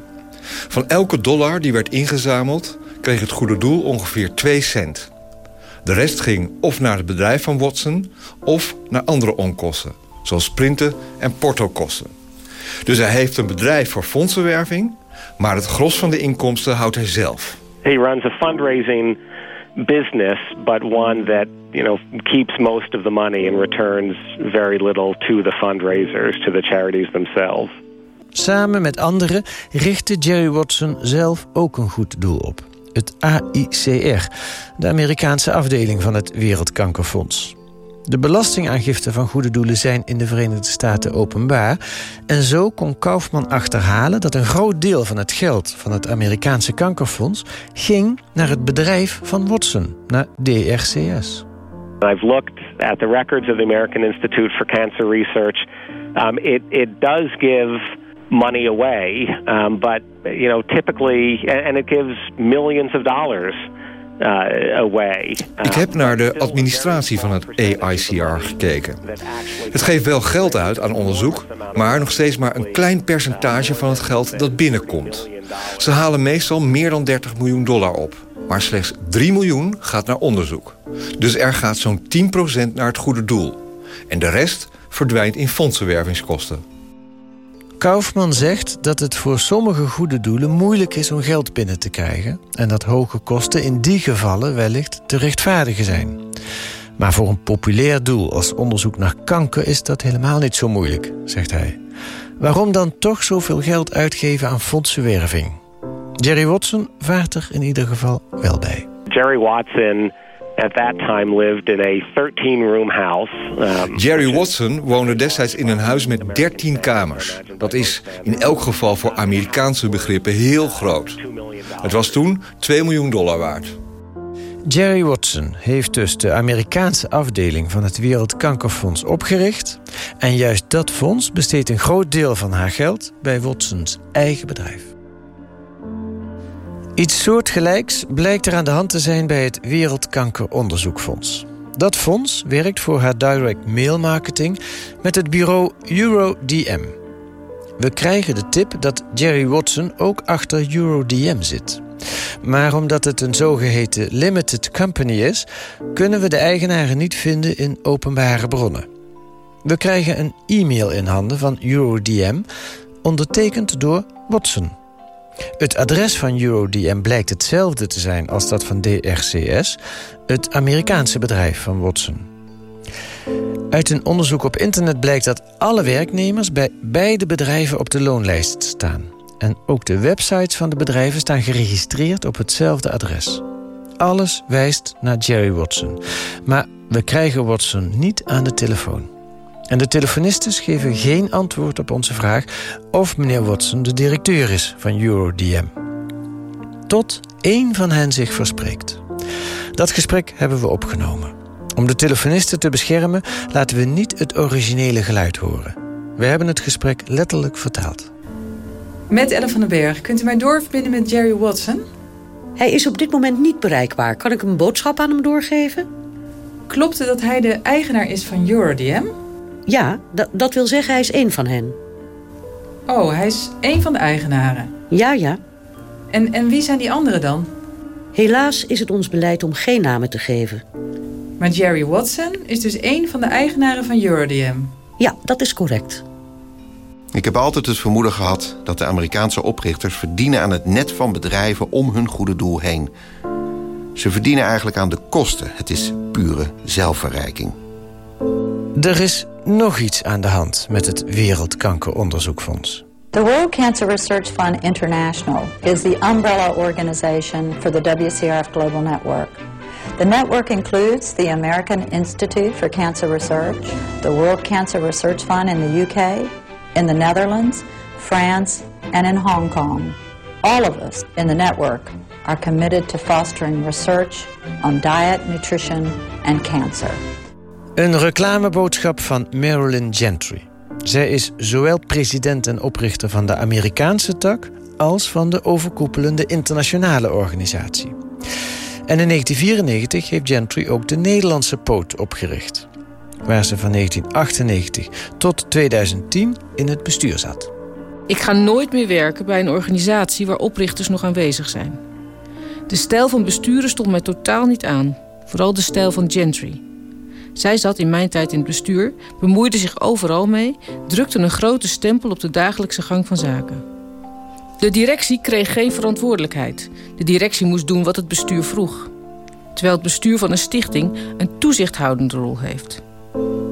Van elke dollar die werd ingezameld kreeg het goede doel ongeveer 2 cent. De rest ging of naar het bedrijf van Watson of naar andere onkosten, zoals printen en portokosten. Dus hij heeft een bedrijf voor fondsenwerving, maar het gros van de inkomsten houdt hij zelf. He runs a fundraising business, but one that you know keeps most of the money and returns very little to the fundraisers, to the charities themselves. Samen met anderen richtte Jerry Watson zelf ook een goed doel op. Het AICR, de Amerikaanse afdeling van het Wereldkankerfonds. De belastingaangiften van goede doelen zijn in de Verenigde Staten openbaar. En zo kon Kaufman achterhalen dat een groot deel van het geld van het Amerikaanse kankerfonds ging naar het bedrijf van Watson, naar DRCS. I've looked at the records of the American Institute for Cancer Research. Um, it, it does give money away, um, but you know, typically, and it gives millions of dollars away. Ik heb naar de administratie van het AICR gekeken. Het geeft wel geld uit aan onderzoek, maar nog steeds maar een klein percentage van het geld dat binnenkomt. Ze halen meestal meer dan 30 miljoen dollar op, maar slechts 3 miljoen gaat naar onderzoek. Dus er gaat zo'n 10% naar het goede doel. En de rest verdwijnt in fondsenwervingskosten. Kaufman zegt dat het voor sommige goede doelen moeilijk is om geld binnen te krijgen en dat hoge kosten in die gevallen wellicht te rechtvaardigen zijn. Maar voor een populair doel als onderzoek naar kanker is dat helemaal niet zo moeilijk, zegt hij. Waarom dan toch zoveel geld uitgeven aan fondsenwerving? Jerry Watson vaart er in ieder geval wel bij. Jerry Watson at that time lived in a 13-room house. Um, Jerry Watson woonde destijds in een huis met 13 kamers. Dat is in elk geval voor Amerikaanse begrippen heel groot. Het was toen 2 miljoen dollar waard. Jerry Watson heeft dus de Amerikaanse afdeling van het Wereldkankerfonds opgericht. En juist dat fonds besteedt een groot deel van haar geld bij Watsons eigen bedrijf. Iets soortgelijks blijkt er aan de hand te zijn bij het Wereldkankeronderzoekfonds. Dat fonds werkt voor haar direct mail marketing met het bureau EuroDM. We krijgen de tip dat Jerry Watson ook achter EuroDM zit. Maar omdat het een zogeheten limited company is, kunnen we de eigenaren niet vinden in openbare bronnen. We krijgen een e-mail in handen van EuroDM, ondertekend door Watson. Het adres van EuroDM blijkt hetzelfde te zijn als dat van DRCS, het Amerikaanse bedrijf van Watson. Uit een onderzoek op internet blijkt dat alle werknemers bij beide bedrijven op de loonlijst staan. En ook de websites van de bedrijven staan geregistreerd op hetzelfde adres. Alles wijst naar Jerry Watson. Maar we krijgen Watson niet aan de telefoon. En de telefonistes geven geen antwoord op onze vraag of meneer Watson de directeur is van EuroDM. Tot één van hen zich verspreekt. Dat gesprek hebben we opgenomen. Om de telefonisten te beschermen laten we niet het originele geluid horen. We hebben het gesprek letterlijk vertaald. Met Ellen van den Berg. Kunt u mij doorverbinden met Jerry Watson? Hij is op dit moment niet bereikbaar. Kan ik een boodschap aan hem doorgeven? Klopt het dat hij de eigenaar is van EuroDM? Ja, dat wil zeggen hij is één van hen. Oh, hij is één van de eigenaren? Ja, ja. En, en wie zijn die anderen dan? Helaas is het ons beleid om geen namen te geven. Maar Jerry Watson is dus één van de eigenaren van EuroDM? Ja, dat is correct. Ik heb altijd het vermoeden gehad dat de Amerikaanse oprichters verdienen aan het net van bedrijven om hun goede doel heen. Ze verdienen eigenlijk aan de kosten. Het is pure zelfverrijking. Er is nog iets aan de hand met het Wereldkankeronderzoekfonds. The World Cancer Research Fund International is the umbrella organization for the WCRF Global Network. The network includes the American Institute for Cancer Research, the World Cancer Research Fund in the UK, in the Netherlands, France, and in Hong Kong. All of us in the network are committed to fostering research on diet, nutrition, and cancer. Een reclameboodschap van Marilyn Gentry. Zij is zowel president en oprichter van de Amerikaanse tak als van de overkoepelende internationale organisatie. En in 1994 heeft Gentry ook de Nederlandse poot opgericht, waar ze van 1998 tot 2010 in het bestuur zat. Ik ga nooit meer werken bij een organisatie waar oprichters nog aanwezig zijn. De stijl van besturen stond mij totaal niet aan, vooral de stijl van Gentry. Zij zat in mijn tijd in het bestuur, bemoeide zich overal mee, drukte een grote stempel op de dagelijkse gang van zaken. De directie kreeg geen verantwoordelijkheid. De directie moest doen wat het bestuur vroeg. Terwijl het bestuur van een stichting een toezichthoudende rol heeft.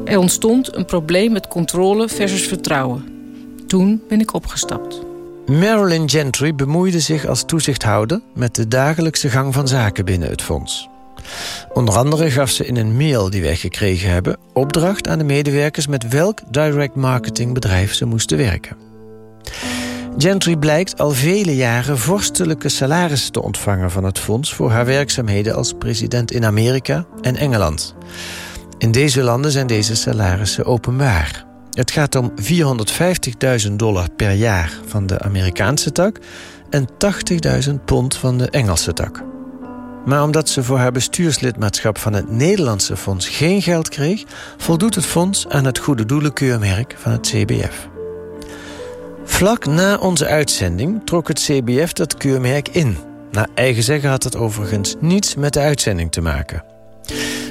Er ontstond een probleem met controle versus vertrouwen. Toen ben ik opgestapt. Marilyn Gentry bemoeide zich als toezichthouder met de dagelijkse gang van zaken binnen het fonds. Onder andere gaf ze in een mail die wij gekregen hebben opdracht aan de medewerkers met welk direct marketing bedrijf ze moesten werken. Gentry blijkt al vele jaren vorstelijke salarissen te ontvangen van het fonds voor haar werkzaamheden als president in Amerika en Engeland. In deze landen zijn deze salarissen openbaar. Het gaat om 450.000 dollar per jaar van de Amerikaanse tak en 80.000 pond van de Engelse tak. Maar omdat ze voor haar bestuurslidmaatschap van het Nederlandse fonds geen geld kreeg, voldoet het fonds aan het goede doelenkeurmerk van het CBF. Vlak na onze uitzending trok het CBF dat keurmerk in. Naar eigen zeggen had het overigens niets met de uitzending te maken.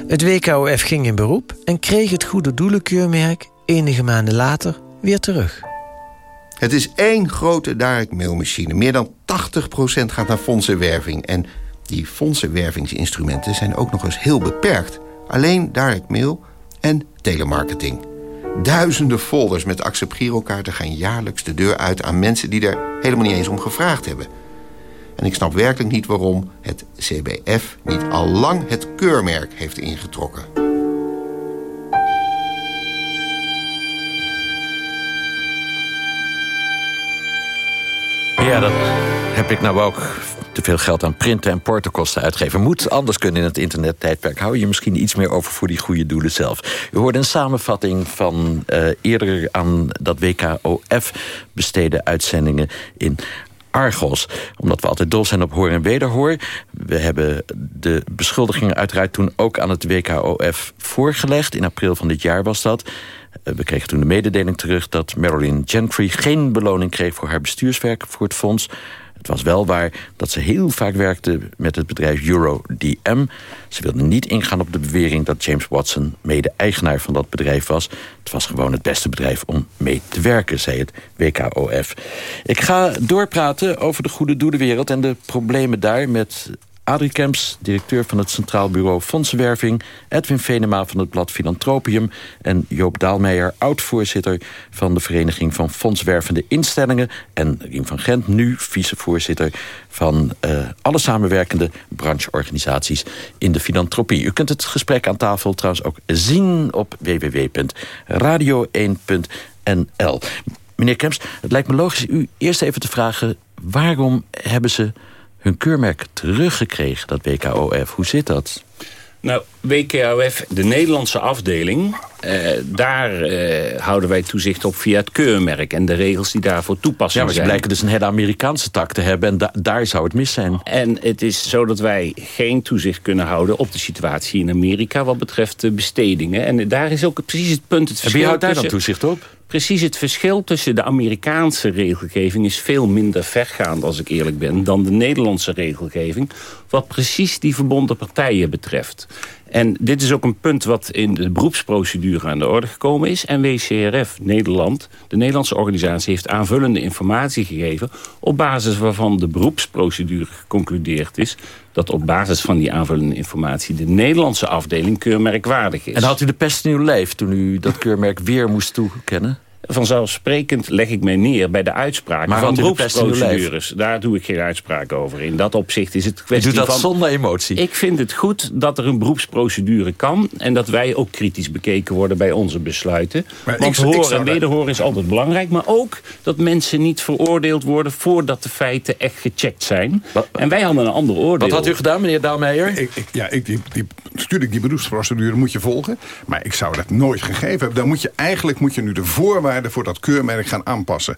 Het WKOF ging in beroep en kreeg het goede doelenkeurmerk enige maanden later weer terug. Het is één grote direct. Meer dan 80% gaat naar fondsenwerving. En die fondsenwervingsinstrumenten zijn ook nog eens heel beperkt. Alleen direct mail en telemarketing. Duizenden folders met Accept Girokaarten gaan jaarlijks de deur uit aan mensen die er helemaal niet eens om gevraagd hebben. En ik snap werkelijk niet waarom het CBF niet al lang het keurmerk heeft ingetrokken. Ja, dat heb ik nou ook te veel geld aan printen en portokosten uitgeven. Moet anders kunnen in het internettijdperk. Hou je misschien iets meer over voor die goede doelen zelf. U hoorde een samenvatting van uh, eerder aan dat WKOF besteden uitzendingen in Argos. Omdat we altijd dol zijn op hoor en wederhoor. We hebben de beschuldigingen uiteraard toen ook aan het WKOF voorgelegd. In april van dit jaar was dat. Eh, we kregen toen de mededeling terug dat Marilyn Gentry geen beloning kreeg voor haar bestuurswerk voor het fonds. Het was wel waar dat ze heel vaak werkte met het bedrijf EuroDM. Ze wilde niet ingaan op de bewering dat James Watson mede-eigenaar van dat bedrijf was. Het was gewoon het beste bedrijf om mee te werken, zei het WKOF. Ik ga doorpraten over de goede doelenwereld en de problemen daar met Adrie Kemps, directeur van het Centraal Bureau Fondsenwerving... Edwin Venema van het blad Filantropium... en Joop Daalmeijer, oud-voorzitter van de Vereniging van Fondswervende Instellingen... en Riem van Gent, nu vicevoorzitter van uh, alle samenwerkende brancheorganisaties in de filantropie. U kunt het gesprek aan tafel trouwens ook zien op www.radio1.nl. Meneer Kemps, het lijkt me logisch u eerst even te vragen... waarom hebben ze hun keurmerk teruggekregen, dat WKOF. Hoe zit dat? Nou, WKOF, de Nederlandse afdeling, eh, daar eh, houden wij toezicht op via het keurmerk en de regels die daarvoor toepassen. Ja, maar ze blijken dus een hele Amerikaanse tak te hebben en daar zou het mis zijn. En het is zo dat wij geen toezicht kunnen houden op de situatie in Amerika wat betreft de bestedingen. En daar is ook precies het punt. Het en wie houdt daar dan toezicht op? Precies het verschil tussen de Amerikaanse regelgeving is veel minder vergaand, als ik eerlijk ben, dan de Nederlandse regelgeving, wat precies die verbonden partijen betreft. En dit is ook een punt wat in de beroepsprocedure aan de orde gekomen is. En WCRF Nederland, de Nederlandse organisatie, heeft aanvullende informatie gegeven... op basis waarvan de beroepsprocedure geconcludeerd is... dat op basis van die aanvullende informatie de Nederlandse afdeling keurmerkwaardig is. En had u de pest in uw lijf toen u dat keurmerk weer moest toekennen? Vanzelfsprekend leg ik mij neer bij de uitspraken maar van beroepsprocedures. Daar doe ik geen uitspraak over. In dat opzicht is het kwestie van... doet dat van, zonder emotie? Ik vind het goed dat er een beroepsprocedure kan... en dat wij ook kritisch bekeken worden bij onze besluiten. Maar Want ik, horen en wederhoren is altijd belangrijk. Maar ook dat mensen niet veroordeeld worden... voordat de feiten echt gecheckt zijn. en wij hadden een ander oordeel. Wat had u gedaan, meneer Daalmeijer? Ik, ik, ja, ik, die, die, natuurlijk, die beroepsprocedure moet je volgen. Maar ik zou dat nooit gegeven hebben. Dan moet je eigenlijk moet je nu de voorwaarden voor dat keurmerk gaan aanpassen.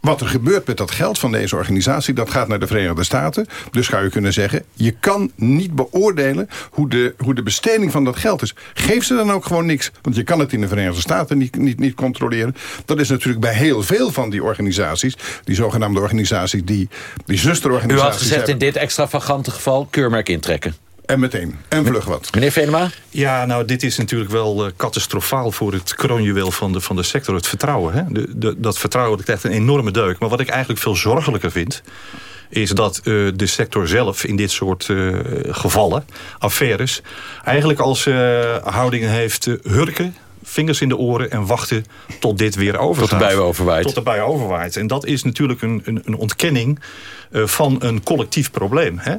Wat er gebeurt met dat geld van deze organisatie... dat gaat naar de Verenigde Staten. Dus zou je kunnen zeggen... je kan niet beoordelen hoe de, hoe de besteding van dat geld is. Geef ze dan ook gewoon niks. Want je kan het in de Verenigde Staten niet, niet, niet controleren. Dat is natuurlijk bij heel veel van die organisaties... die zogenaamde organisaties, die, die zusterorganisaties... U had gezegd in dit extravagante geval keurmerk intrekken. En meteen. En vlug wat. Meneer Venema? Ja, nou, dit is natuurlijk wel uh, catastrofaal voor het kroonjuweel van de, van de sector. Het vertrouwen. Hè? De, de, dat vertrouwen krijgt een enorme deuk. Maar wat ik eigenlijk veel zorgelijker vind is dat uh, de sector zelf in dit soort uh, gevallen, affaires... eigenlijk als houdingen heeft hurken, vingers in de oren en wachten tot dit weer overgaat. Tot de bui overwaait. Tot de bui overwaait. En dat is natuurlijk een, een, een ontkenning van een collectief probleem. Hè?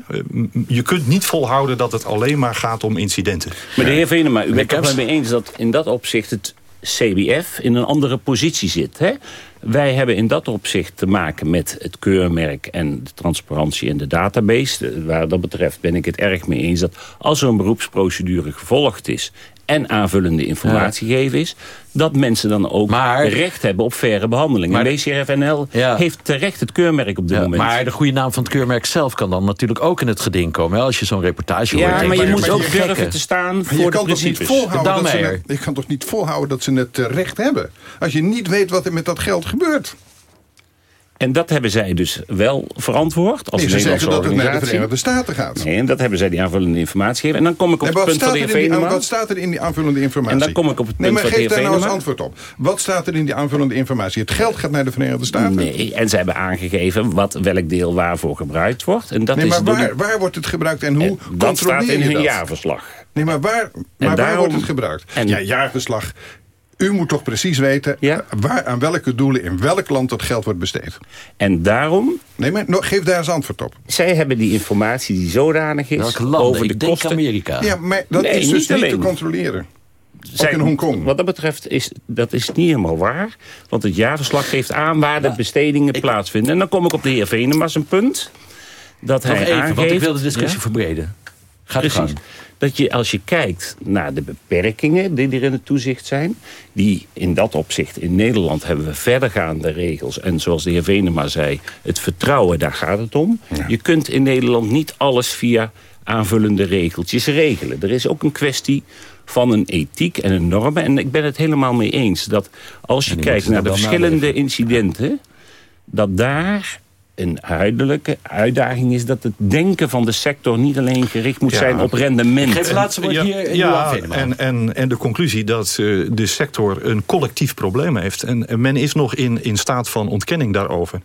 je kunt niet volhouden dat het alleen maar gaat om incidenten. Maar de heer Venema, u bent het met me eens dat in dat opzicht het CBF in een andere positie zit. Hè? Wij hebben in dat opzicht te maken met het keurmerk en de transparantie in de database. Waar dat betreft ben ik het erg mee eens dat als er een beroepsprocedure gevolgd is en aanvullende informatie geven is... dat mensen dan ook recht hebben op faire behandeling. Maar, en WCRFNL heeft terecht het keurmerk op dit moment. Maar de goede naam van het keurmerk zelf kan dan natuurlijk ook in het geding komen. Als je zo'n reportage ja, hoort. Ja, maar je moet ook durven te staan voor je de principes. Niet volhouden dat ze je kan toch niet volhouden dat ze het recht hebben? Als je niet weet wat er met dat geld gebeurt. En dat hebben zij dus wel verantwoord als nee, ze zeggen dat het naar de Verenigde Staten gaat. Nee, en dat hebben zij die aanvullende informatie gegeven. En dan kom ik op het punt van de heer Venema. Wat staat er in die aanvullende informatie? En dan kom ik op het punt nee, van de heer Venema. geef daar nou eens antwoord op. Wat staat er in die aanvullende informatie? Het geld gaat naar de Verenigde Staten? Nee, en ze hebben aangegeven wat, welk deel waarvoor gebruikt wordt. En dat nee, maar is waar, waar wordt het gebruikt en hoe en dat staat in hun jaarverslag. Nee, maar waar, maar waar wordt het gebruikt? En, ja, jaarverslag u moet toch precies weten waar, aan welke doelen in welk land dat geld wordt besteed. En daarom... Nee, maar geef daar eens antwoord op. Zij hebben die informatie die zodanig is over de Ik denk kosten... Amerika. Ja, maar dat Nee, is dus niet niet, te controleren. Zij- Ook in Hongkong. Wat dat betreft is dat is niet helemaal waar. Want het jaarverslag geeft aan waar de bestedingen plaatsvinden. En dan kom ik op de heer Venema zijn punt. Dat Nog hij even, aangeeft, want ik wil de discussie Ja? verbreden. Gaat Precies. gang. Dat je als je kijkt naar de beperkingen die er in het toezicht zijn... die in dat opzicht in Nederland hebben we verdergaande regels. En zoals de heer Venema zei, het vertrouwen, daar gaat het om. Je kunt in Nederland niet alles via aanvullende regeltjes regelen. Er is ook een kwestie van een ethiek en een normen. En ik ben het helemaal mee eens dat als je kijkt naar de verschillende incidenten... dat daar een huidelijke uitdaging is dat het denken van de sector niet alleen gericht moet Ja. zijn op rendement. Geef het laatste woord Ja, hier in ja, uw en, en, en de conclusie dat eh, de sector een collectief probleem heeft. En, en men is nog in, in staat van ontkenning daarover.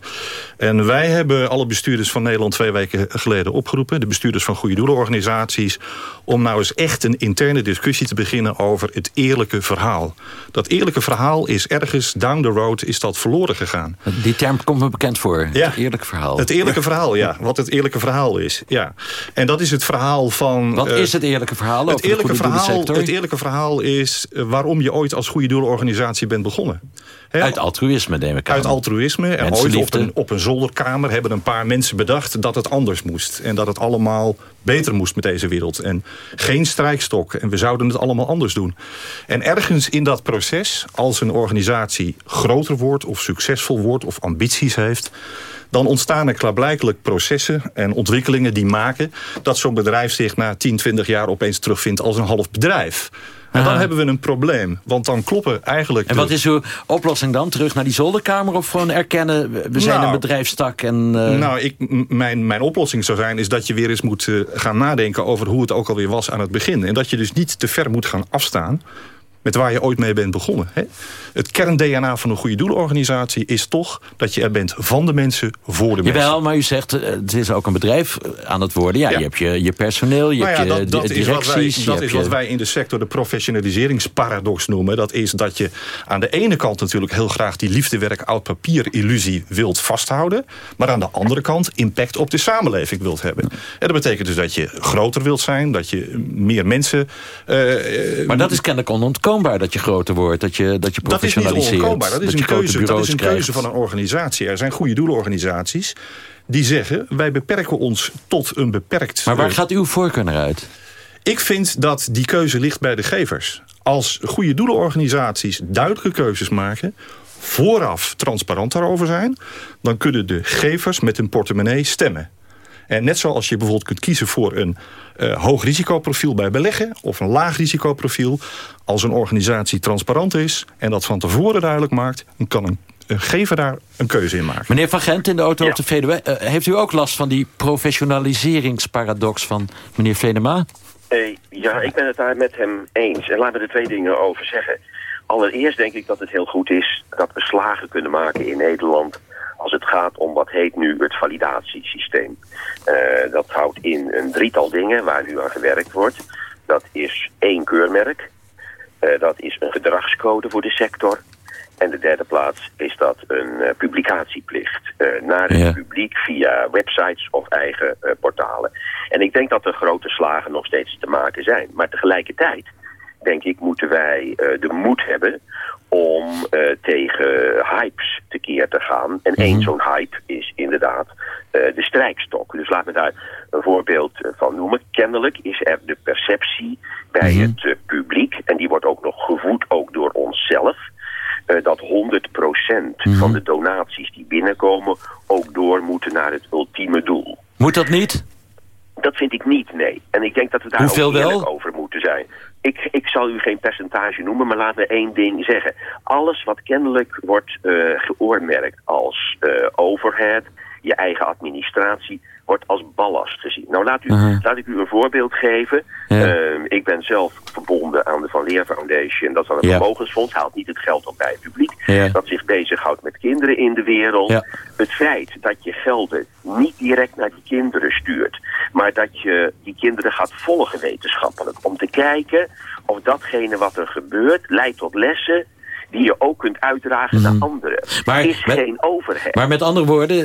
En wij hebben alle bestuurders van Nederland twee weken geleden opgeroepen. De bestuurders van goede doelenorganisaties. Om nou eens echt een interne discussie te beginnen over het eerlijke verhaal. Dat eerlijke verhaal is ergens down the road is dat verloren gegaan. Die term komt me bekend voor. Ja. Het eerlijk verhaal. Het eerlijke verhaal, ja. Wat het eerlijke verhaal is. Ja. En dat is het verhaal van... Wat eh, is het eerlijke verhaal Het eerlijke, verhaal, het eerlijke verhaal is eh, waarom je ooit als goede doelenorganisatie bent begonnen. Uit altruïsme, neem ik aan. Uit altruïsme. En ooit op een, op een zolderkamer hebben een paar mensen bedacht dat het anders moest. En dat het allemaal beter moest met deze wereld. En geen strijkstok. En we zouden het allemaal anders doen. En ergens in dat proces, als een organisatie groter wordt... of succesvol wordt of ambities heeft... dan ontstaan er klaarblijkelijk processen en ontwikkelingen die maken... dat zo'n bedrijf zich na 10, 20 jaar opeens terugvindt als een half bedrijf. En dan hebben we een probleem. Want dan kloppen eigenlijk... En wat is uw oplossing dan? Terug naar die zolderkamer of gewoon erkennen... we zijn Nou, een bedrijfstak en... eh, Nou, ik, mijn, mijn oplossing zou zijn... is dat je weer eens moet eh, gaan nadenken over hoe het ook alweer was aan het begin. En dat je dus niet te ver moet gaan afstaan met waar je ooit mee bent begonnen. Hè? Het kern-DNA van een goede doelenorganisatie is toch... dat je er bent van de mensen, voor de mensen. Jawel, maar u zegt, eh, het is ook een bedrijf eh, aan het worden. Ja, Ja. je hebt je, je personeel, je Nou hebt ja, je dat, dat di- is wat wij, directies. dat is wat wij in de sector de professionaliseringsparadox noemen. Dat is dat je aan de ene kant natuurlijk heel graag die liefdewerk oud papier illusie wilt vasthouden. Maar aan de andere kant impact op de samenleving wilt hebben. En dat betekent dus dat je groter wilt zijn, dat je meer mensen... eh, Maar dat is kennelijk onontkoombaar dat je groter wordt, dat je, dat je dat is niet professionaliseert. onontkoombaar. Dat is, je een keuze, dat is een krijgt. keuze van een organisatie. Er zijn goede doelenorganisaties die zeggen... wij beperken ons tot een beperkt... Maar waar gaat uw voorkeur naar uit? Ik vind dat die keuze ligt bij de gevers. Als goede doelenorganisaties duidelijke keuzes maken... vooraf transparant daarover zijn... dan kunnen de gevers met hun portemonnee stemmen. En net zoals je bijvoorbeeld kunt kiezen voor een eh, hoog risicoprofiel bij beleggen... of een laag risicoprofiel, als een organisatie transparant is... en dat van tevoren duidelijk maakt... dan kan een, een gever daar een keuze in maken. Meneer Van Gent in de auto op de Veluwe, eh, heeft u ook last van die professionaliseringsparadox van meneer Venema? Eh, ja, ik ben het daar met hem eens. En laat me er twee dingen over zeggen. Allereerst denk ik dat het heel goed is dat we slagen kunnen maken in Nederland als het gaat om wat heet nu het validatiesysteem. Eh, dat houdt in een drietal dingen waar nu aan gewerkt wordt. Dat is één keurmerk. Eh, dat is een gedragscode voor de sector. En de derde plaats is dat een eh, publicatieplicht eh, naar het Ja. publiek via websites of eigen portalen. En ik denk dat er grote slagen nog steeds te maken zijn. Maar tegelijkertijd, denk ik, moeten wij eh, de moed hebben om eh, tegen hypes tekeer te gaan. En één zo'n hype is inderdaad eh, de strijkstok. Dus laat me daar een voorbeeld van noemen. Kennelijk is er de perceptie bij het eh, publiek, en die wordt ook nog gevoed ook door onszelf, dat 100% van de donaties die binnenkomen ook door moeten naar het ultieme doel. Moet dat niet? Dat vind ik niet, nee. En ik denk dat we daar Hoeveel ook eerlijk wel? over moeten zijn. Ik, ik zal u geen percentage noemen, maar laat me één ding zeggen. Alles wat kennelijk wordt eh, geoormerkt als eh, overhead, je eigen administratie, wordt als ballast gezien. Nou, laat, u, laat ik u een voorbeeld geven. Ja. Ehm, ik ben zelf verbonden aan de Van Leer Foundation. Dat is dan een Ja. vermogensfonds, haalt niet het geld op bij het publiek. Ja. Dat zich bezighoudt met kinderen in de wereld. Het feit dat je gelden niet direct naar die kinderen stuurt, maar dat je die kinderen gaat volgen wetenschappelijk. Om te kijken of datgene wat er gebeurt leidt tot lessen die je ook kunt uitdragen naar anderen. Mhm. Maar is met- geen overheid. Maar met andere woorden,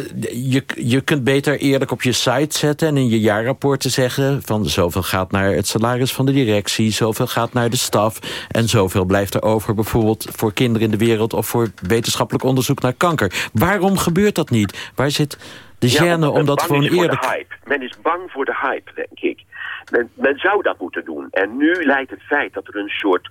je, je kunt beter eerlijk op je site zetten... en in je jaarrapporten zeggen van zoveel gaat naar het salaris van de directie... zoveel gaat naar de staf en zoveel blijft er over... bijvoorbeeld voor kinderen in de wereld of voor wetenschappelijk onderzoek naar kanker. Waarom gebeurt dat niet? Waar zit de Ja, gêne om men dat gewoon is voor eerlijk... De hype. Men is bang voor de hype, denk ik. Men, men zou dat moeten doen. En nu leidt het feit dat er een soort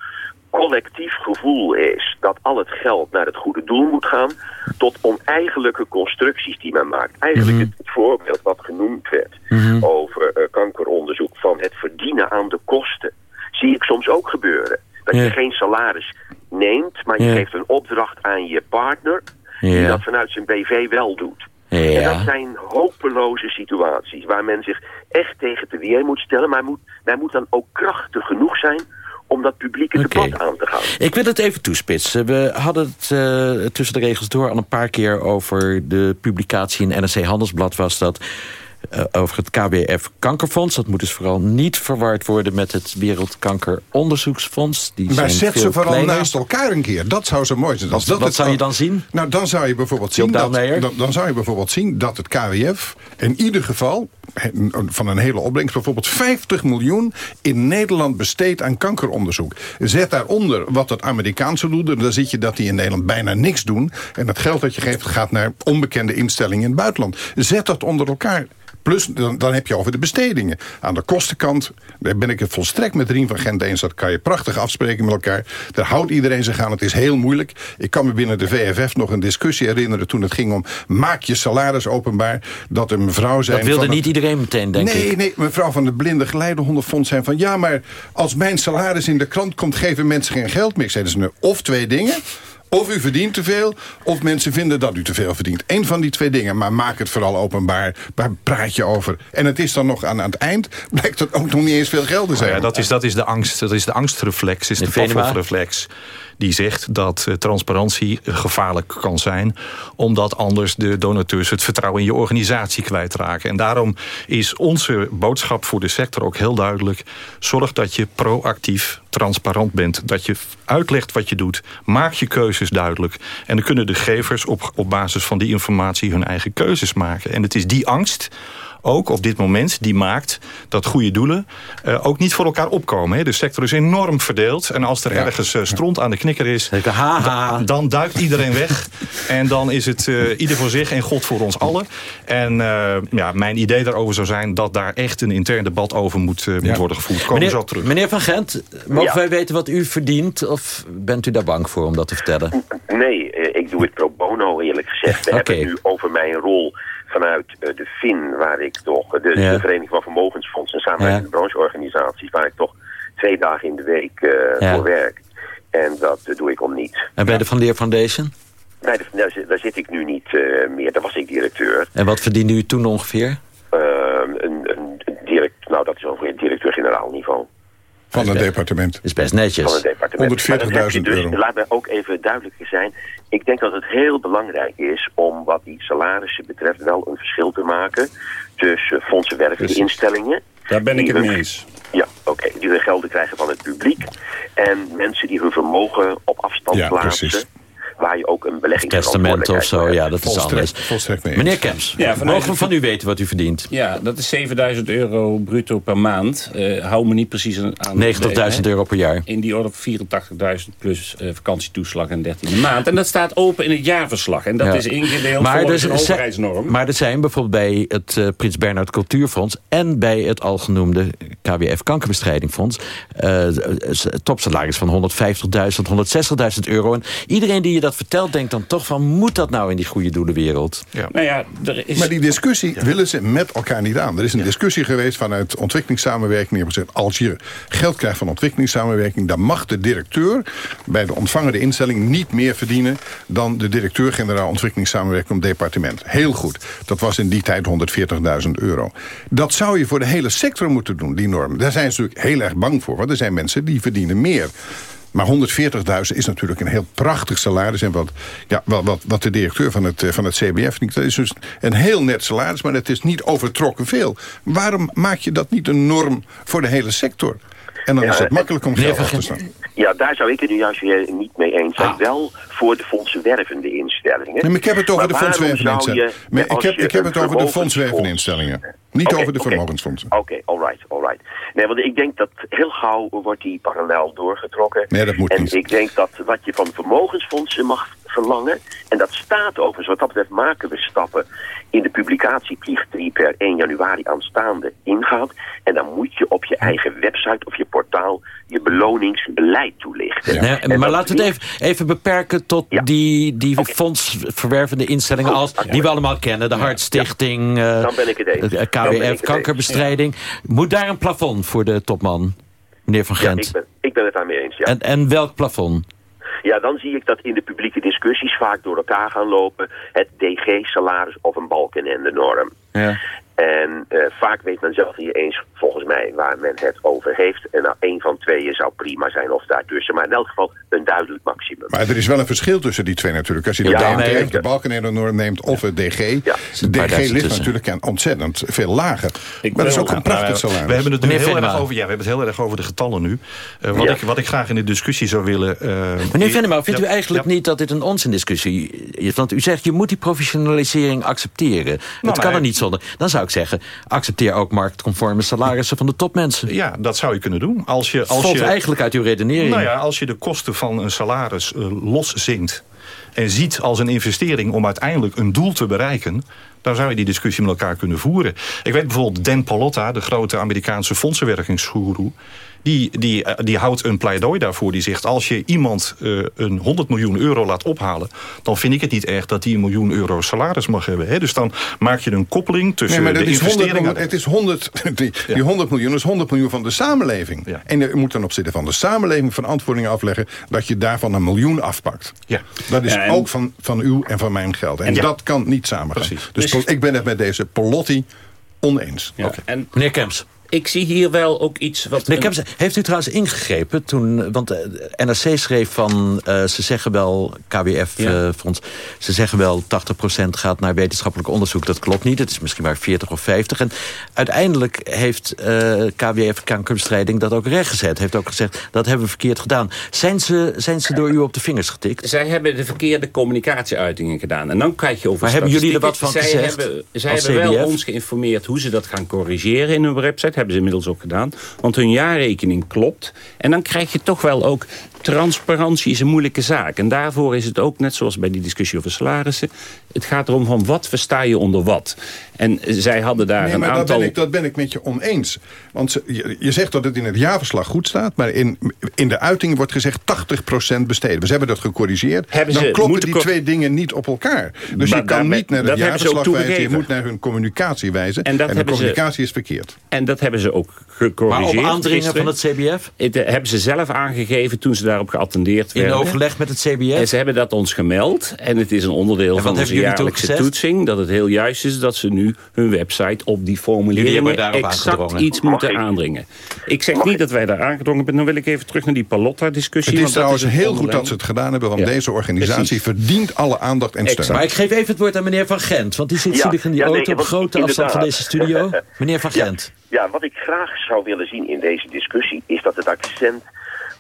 collectief gevoel is... dat al het geld naar het goede doel moet gaan... tot oneigenlijke constructies die men maakt. Eigenlijk het, het voorbeeld wat genoemd werd... over eh, kankeronderzoek van het verdienen aan de kosten... zie ik soms ook gebeuren. Dat je geen salaris neemt, maar je geeft een opdracht aan je partner... die dat vanuit zijn BV wel doet. En dat zijn hopeloze situaties waar men zich echt tegen te weer moet stellen. Maar moet, men moet dan ook krachtig genoeg zijn om dat publieke debat aan te gaan. Ik wil het even toespitsen. We hadden het eh, tussen de regels door al een paar keer over de publicatie in NRC Handelsblad was dat. Eh, over het KWF Kankerfonds. Dat moet dus vooral niet verward worden met het Wereldkankeronderzoeksfonds. Die Maar zijn zet ze vooral kleiner. naast elkaar een keer. Dat zou zo mooi zijn. Als dat wat zou je dan- zien? Nou, dan zou je bijvoorbeeld zien, dat, dan, dan zou je bijvoorbeeld zien dat het KWF in ieder geval van een hele opbrengst bijvoorbeeld 50 miljoen in Nederland besteedt aan kankeronderzoek. Zet daaronder wat het Amerikaanse doet. En dan zie je dat die in Nederland bijna niks doen. En het geld dat je geeft gaat naar onbekende instellingen in het buitenland. Zet dat onder elkaar. Plus, dan, dan heb je over de bestedingen. Aan de kostenkant, daar ben ik het volstrekt met Rien van Gent eens. Dat kan je prachtig afspreken met elkaar. Daar houdt iedereen zich aan. Het is heel moeilijk. Ik kan me binnen de VFF nog een discussie herinneren... toen het ging om maak je salaris openbaar. Dat een mevrouw zei... Dat wilde niet iedereen meteen, denk nee, ik. Nee, mevrouw van de Blinde Geleidehondenfonds zei van... ja, maar als mijn salaris in de krant komt... geven mensen geen geld meer. Ik zei, dat is een of twee dingen... Of u verdient te veel, of mensen vinden dat u te veel verdient. Eén van die twee dingen, maar maak het vooral openbaar. Waar praat je over? En het is dan nog aan, aan het eind, blijkt dat ook nog niet eens veel geld te zijn. Nou ja, dat, is, dat is de angst, dat is de angstreflex, is de Pavlov-reflex die zegt dat uh, transparantie gevaarlijk kan zijn... omdat anders de donateurs het vertrouwen in je organisatie kwijtraken. En daarom is onze boodschap voor de sector ook heel duidelijk... zorg dat je proactief transparant bent. Dat je uitlegt wat je doet. Maak je keuzes duidelijk. En dan kunnen de gevers op, op basis van die informatie hun eigen keuzes maken. En het is die angst ook op dit moment die maakt dat goede doelen uh, ook niet voor elkaar opkomen. Hè. De sector is enorm verdeeld. En als er ja. ergens uh, stront aan de knikker is, dan, dan duikt iedereen weg. en dan is het uh, ieder voor zich en God voor ons allen. En ja, mijn idee daarover zou zijn dat daar echt een intern debat over moet, ja. moet worden gevoerd. Komen meneer, zo terug. Meneer Van Gent, mogen wij weten wat u verdient? Of bent u daar bang voor om dat te vertellen? Nee, ik doe het pro bono eerlijk gezegd. We okay. hebben het nu over mijn rol vanuit uh, de FIN, waar ik toch, de, ja. de Vereniging van Vermogensfondsen, samen met ja. de brancheorganisaties, waar ik toch twee dagen in de week ja. voor werk. En dat uh, doe ik om niets. En bij de Van Leer Foundation? Nee, daar, daar zit ik nu niet meer. Daar was ik directeur. En wat verdiende u toen ongeveer? Ehm, een, een direct, nou, dat is over directeur-generaal niveau. Van een departement. is best netjes. Van een departement. 140.000 dus, euro. Laat me ook even duidelijker zijn. Ik denk dat het heel belangrijk is om wat die salarissen betreft wel een verschil te maken tussen fondsenwervende instellingen. Daar ben ik het mee eens. Ja, oké. Okay, die hun gelden krijgen van het publiek. En mensen die hun vermogen op afstand ja, plaatsen. Precies waar je ook een belegging Testament of zo, ja, dat is anders. Volstrekt mee Meneer Kemps, ja, mogen we van u weten wat u verdient? Ja, dat is 7000 euro bruto per maand. Uh, hou me niet precies aan... 90.000 euro per jaar. In die orde 84.000 plus uh, vakantietoeslag en 13 maand. En dat staat open in het jaarverslag. En dat ja. is ingedeeld maar volgens een overheidsnorm. Maar er zijn bijvoorbeeld bij het uh, Prins Bernhard Cultuurfonds... en bij het al genoemde KWF Kankerbestrijdingfonds... topsalaris van 150.000, 160.000 euro. En iedereen die je dat vertelt, denkt dan toch van... moet dat nou in die goede doelenwereld? Ja. Nou ja, er is... Maar die discussie ja. willen ze met elkaar niet aan. Er is een ja. discussie geweest vanuit ontwikkelingssamenwerking. Die hebben gezegd, als je geld krijgt van ontwikkelingssamenwerking... dan mag de directeur bij de ontvangende instelling niet meer verdienen... dan de directeur-generaal ontwikkelingssamenwerking op departement. Heel goed. Dat was in die tijd 140.000 euro. Dat zou je voor de hele sector moeten doen, die norm. Daar zijn ze natuurlijk heel erg bang voor. Want er zijn mensen die verdienen meer. Maar 140.000 is natuurlijk een heel prachtig salaris. En wat, ja, wat, wat, wat de directeur van het, van het CBF. Dat is dus een heel net salaris, maar het is niet overtrokken veel. Waarom maak je dat niet een norm voor de hele sector? En dan is het makkelijk om geld af te staan. Ja, daar zou ik het nu juist weer niet mee eens zijn. Ah. Wel voor de fondsenwervende instellingen. Nee, maar ik heb het over maar de fondsenwervende instellingen. Maar ik heb, ik heb het over de fondswervende instellingen. Niet okay, over de vermogensfondsen. Oké, okay, alright, alright. Nee, want ik denk dat heel gauw wordt die parallel doorgetrokken. Nee, dat moet en niet. ik denk dat wat je van vermogensfondsen mag verlangen... en dat staat overigens, wat dat betreft maken we stappen... in de publicatieplicht die per 1 januari aanstaande ingaat. En dan moet je op je eigen website of je portaal... je beloningsbeleid toelichten. Ja. Ja, maar laten we het even, even beperken tot ja. die, die okay. fondsverwervende instellingen... als, die we allemaal kennen, de Hartstichting... Uh, dan ben ik het eens. KWF, kankerbestrijding. Moet daar een plafond voor de topman, meneer Van Gent? ik, ben, ik ben het daarmee eens, ja. En, en welk plafond? Ja, dan zie ik dat in de publieke discussies vaak door elkaar gaan lopen... het DG-salaris of een balken en de norm. Ja. En uh, vaak weet men zelf niet eens, volgens mij, waar men het over heeft. En nou, één van tweeën zou prima zijn of daartussen. Maar in elk geval een duidelijk maximum. Maar er is wel een verschil tussen die twee natuurlijk. Als je de, ja, DMT, nee, de balkennorm neemt of het DG. Ja. DG ligt natuurlijk aan ontzettend veel lager. Ik maar dat is ook een prachtig salaris. We hebben het nu heel erg over, ja, we hebben het heel erg over de getallen nu. Uh, wat, ja. ik, wat ik graag in de discussie zou willen... Uh, Meneer Venema, vindt u eigenlijk niet dat dit een onzindiscussie is? Want u zegt, je moet die professionalisering accepteren. Nou, het kan nee. er niet zonder. Dan zou ik zeggen, accepteer ook marktconforme salarissen van de topmensen. Ja, dat zou je kunnen doen. Als je, als Valt je, eigenlijk uit uw redenering. Nou ja, als je de kosten van een salaris uh, loszinkt en ziet als een investering om uiteindelijk een doel te bereiken dan zou je die discussie met elkaar kunnen voeren. Ik weet bijvoorbeeld Dan Palotta, de grote Amerikaanse fondsenwerkingsgoeroe die, die, eh, die houdt een pleidooi daarvoor. Die zegt, als je iemand uh, een 100 miljoen euro laat ophalen... dan vind ik het niet erg dat hij een miljoen euro salaris mag hebben. Hè? Dus dan maak je een koppeling tussen nee, maar de is investeringen... 100, het is 100, die, die 100 miljoen is 100 miljoen van de samenleving. Ja. En je moet dan opzitten van de samenleving verantwoording afleggen... dat je daarvan een miljoen afpakt. Ja. Dat is en- ook van, van uw en van mijn geld. En, En ja. dat kan niet samengaan. Precies. Dus, Dus- ik ben het met deze Polotti oneens. Ja. En Meneer Kemps. Ik zie hier wel ook iets wat... Heeft u trouwens ingegrepen toen... Want eh, NRC schreef van... eh, ze zeggen wel, KWF-fonds... ze zeggen wel 80% gaat naar wetenschappelijk onderzoek. Dat klopt niet. Het is misschien maar 40 of 50. En uiteindelijk heeft eh, KWF kankerbestrijding dat ook rechtgezet. Heeft ook gezegd, dat hebben we verkeerd gedaan. Zijn ze, zijn ze door u op de vingers getikt? Zij hebben de verkeerde communicatieuitingen gedaan. En dan krijg je over Maar hebben jullie er wat van zij gezegd Hebben, zij hebben wel ons geïnformeerd hoe ze dat gaan corrigeren in hun website. Hebben ze inmiddels ook gedaan. Want hun jaarrekening klopt. En dan krijg je toch wel ook... Transparantie is een moeilijke zaak. En daarvoor is het ook, net zoals bij die discussie over salarissen... het gaat erom van wat versta je onder wat. En zij hadden daar Nee, een maar dat, aantal... ben ik, dat ben ik met je oneens. Want ze- je, je zegt dat het in het jaarverslag goed staat... maar in, in de uiting wordt gezegd 80% besteden. Ze hebben dat gecorrigeerd. Hebben Dan ze kloppen die twee dingen niet op elkaar. Dus Maar je kan niet naar het dat hebben ze ook jaarverslag wijzen... je moet naar hun communicatie wijzen. En En, dat de hebben ze- communicatie is verkeerd. En dat hebben ze ook gecorrigeerd. Maar op aandringen gisteren. van het CBF? Het, eh, hebben ze zelf aangegeven toen ze daarop geattendeerd In werden. overleg met het CBF? En ze hebben dat ons gemeld. En het is een onderdeel van onze jullie gezegd? toetsing. Dat het heel juist is dat ze nu hun website op die Jullie formuleringen exact iets moeten aandringen. Ik zeg niet dat wij daar aangedrongen hebben. Dan wil ik even terug naar die Palotta-discussie. Het is trouwens een heel goed dat ze het gedaan hebben... want Ja, deze organisatie precies. verdient alle aandacht en steun. Maar ik geef even het woord aan meneer Van Gent. Want die zit Ja, zielig in die ja, nee, auto op grote afstand van deze studio. Meneer Van Gent. Ja, wat ik graag zou willen zien in deze discussie is dat het accent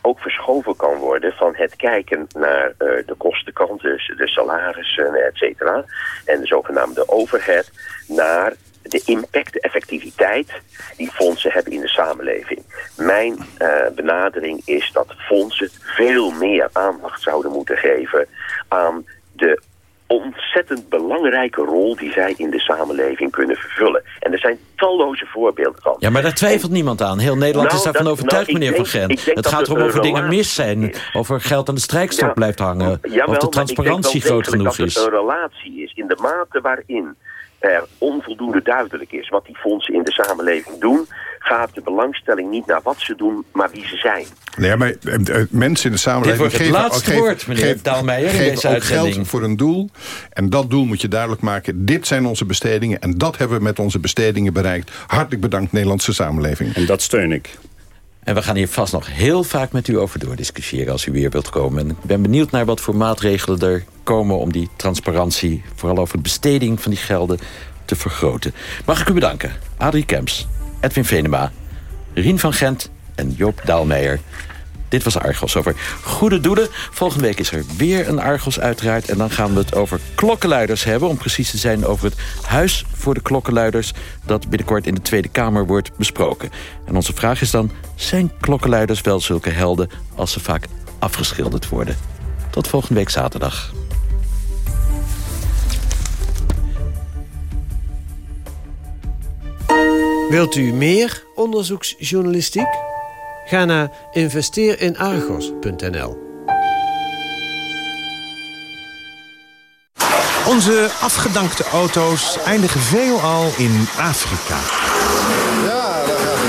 ook verschoven kan worden van het kijken naar eh, de kostenkant, dus de salarissen, et cetera, en de zogenaamde overhead, naar de impact, de effectiviteit die fondsen hebben in de samenleving. Mijn eh, benadering is dat fondsen veel meer aandacht zouden moeten geven aan de ontzettend belangrijke rol die zij in de samenleving kunnen vervullen. En er zijn talloze voorbeelden van. Ja, maar daar twijfelt niemand aan. Heel Nederland Nou, is daarvan overtuigd, nou, ik meneer Van denk- Gent. ik denk Het gaat erom of er dingen mis zijn. Of er geld aan de strijkstok Ja. blijft hangen. Jawel, of de transparantie ik denk groot genoeg is. dat het een relatie is. In de mate waarin er onvoldoende duidelijk is wat die fondsen in de samenleving doen... gaat de belangstelling niet naar wat ze doen, maar wie ze zijn. Nee, maar eh, eh, mensen in de samenleving wordt het geven, laatste woord, meneer Daalmeijer, in geven deze ook uitzending. geld voor een doel. En dat doel moet je duidelijk maken. Dit zijn onze bestedingen en dat hebben we met onze bestedingen bereikt. Hartelijk bedankt Nederlandse samenleving. En dat steun ik. En we gaan hier vast nog heel vaak met u over doordiscussiëren als u weer wilt komen. En ik ben benieuwd naar wat voor maatregelen er komen om die transparantie, vooral over de besteding van die gelden, te vergroten. Mag ik u bedanken. Adrie Kemps, Edwin Venema, Rien van Gent en Joop Daalmeijer. Dit was Argos over goede doelen. Volgende week is er weer een Argos uiteraard. En dan gaan we het over klokkenluiders hebben. Om precies te zijn over het Huis voor de Klokkenluiders... dat binnenkort in de Tweede Kamer wordt besproken. En onze vraag is dan... zijn klokkenluiders wel zulke helden als ze vaak afgeschilderd worden? Tot volgende week zaterdag. Wilt u meer onderzoeksjournalistiek? Ga naar investeerinargos.nl. Onze afgedankte auto's eindigen veelal in Afrika. Ja, daar gaat hij.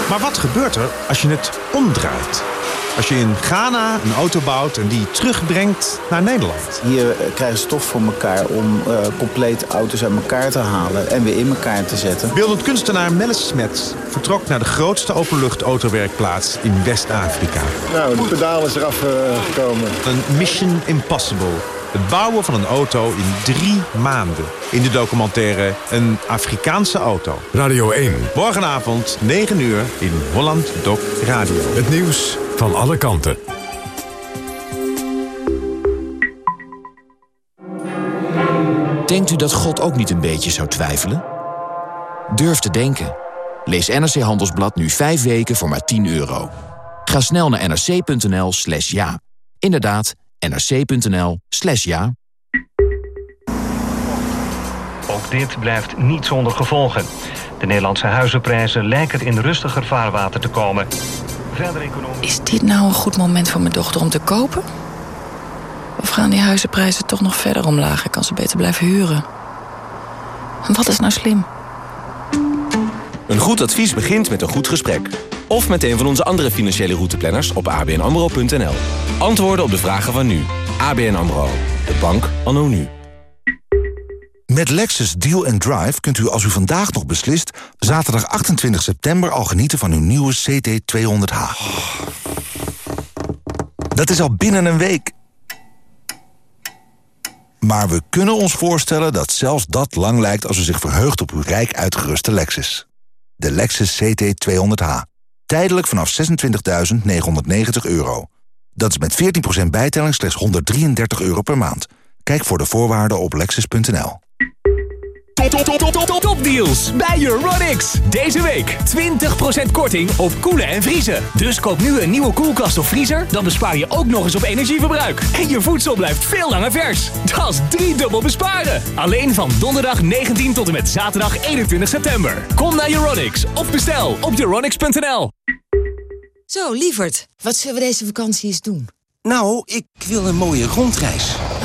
Het. Maar wat gebeurt er als je het omdraait? Als je in Ghana een auto bouwt en die terugbrengt naar Nederland. Hier eh, krijgen ze toch voor elkaar om eh compleet auto's uit elkaar te halen en weer in elkaar te zetten. Beeldend kunstenaar Melis Smets vertrok naar de grootste openlucht-autowerkplaats in West-Afrika. Nou, de pedaal is eraf eh, gekomen. Een mission impossible. Het bouwen van een auto in drie maanden. In de documentaire Een Afrikaanse auto. Radio 1. Morgenavond, 9 uur, in Holland Doc Radio. Het nieuws van alle kanten. Denkt u dat God ook niet een beetje zou twijfelen? Durf te denken. Lees NRC Handelsblad nu 5 weken voor maar 10 euro. Ga snel naar nrc.nl slash ja. Inderdaad, nrc.nl slash ja. Ook dit blijft niet zonder gevolgen. De Nederlandse huizenprijzen lijken in rustiger vaarwater te komen. Verder economie... Is dit nou een goed moment voor mijn dochter om te kopen? Of gaan die huizenprijzen toch nog verder omlaag? Ik kan ze beter blijven huren. En wat is nou slim? Een goed advies begint met een goed gesprek. Of met een van onze andere financiële routeplanners op abnamro.nl. Antwoorden op de vragen van nu. ABN AMRO. De bank anno nu. Met Lexus Deal and Drive kunt u als u vandaag nog beslist... zaterdag 28 september al genieten van uw nieuwe CT200H. Dat is al binnen een week. Maar we kunnen ons voorstellen dat zelfs dat lang lijkt... als u zich verheugt op uw rijk uitgeruste Lexus. De Lexus CT200H. Tijdelijk vanaf 26.990 euro. Dat is met 14% bijtelling slechts 133 euro per maand. Kijk voor de voorwaarden op lexus.nl. Top, top, top, top, top, topdeals bij Euronics. Deze week 20% korting op koelen en vriezen. Dus koop nu een nieuwe koelkast of vriezer, dan bespaar je ook nog eens op energieverbruik. En je voedsel blijft veel langer vers. Dat is driedubbel besparen. Alleen van donderdag 19 tot en met zaterdag 21 september. Kom naar Euronics of bestel op euronics.nl. Zo, lieverd, wat zullen we deze vakantie eens doen? Nou, ik wil een mooie rondreis.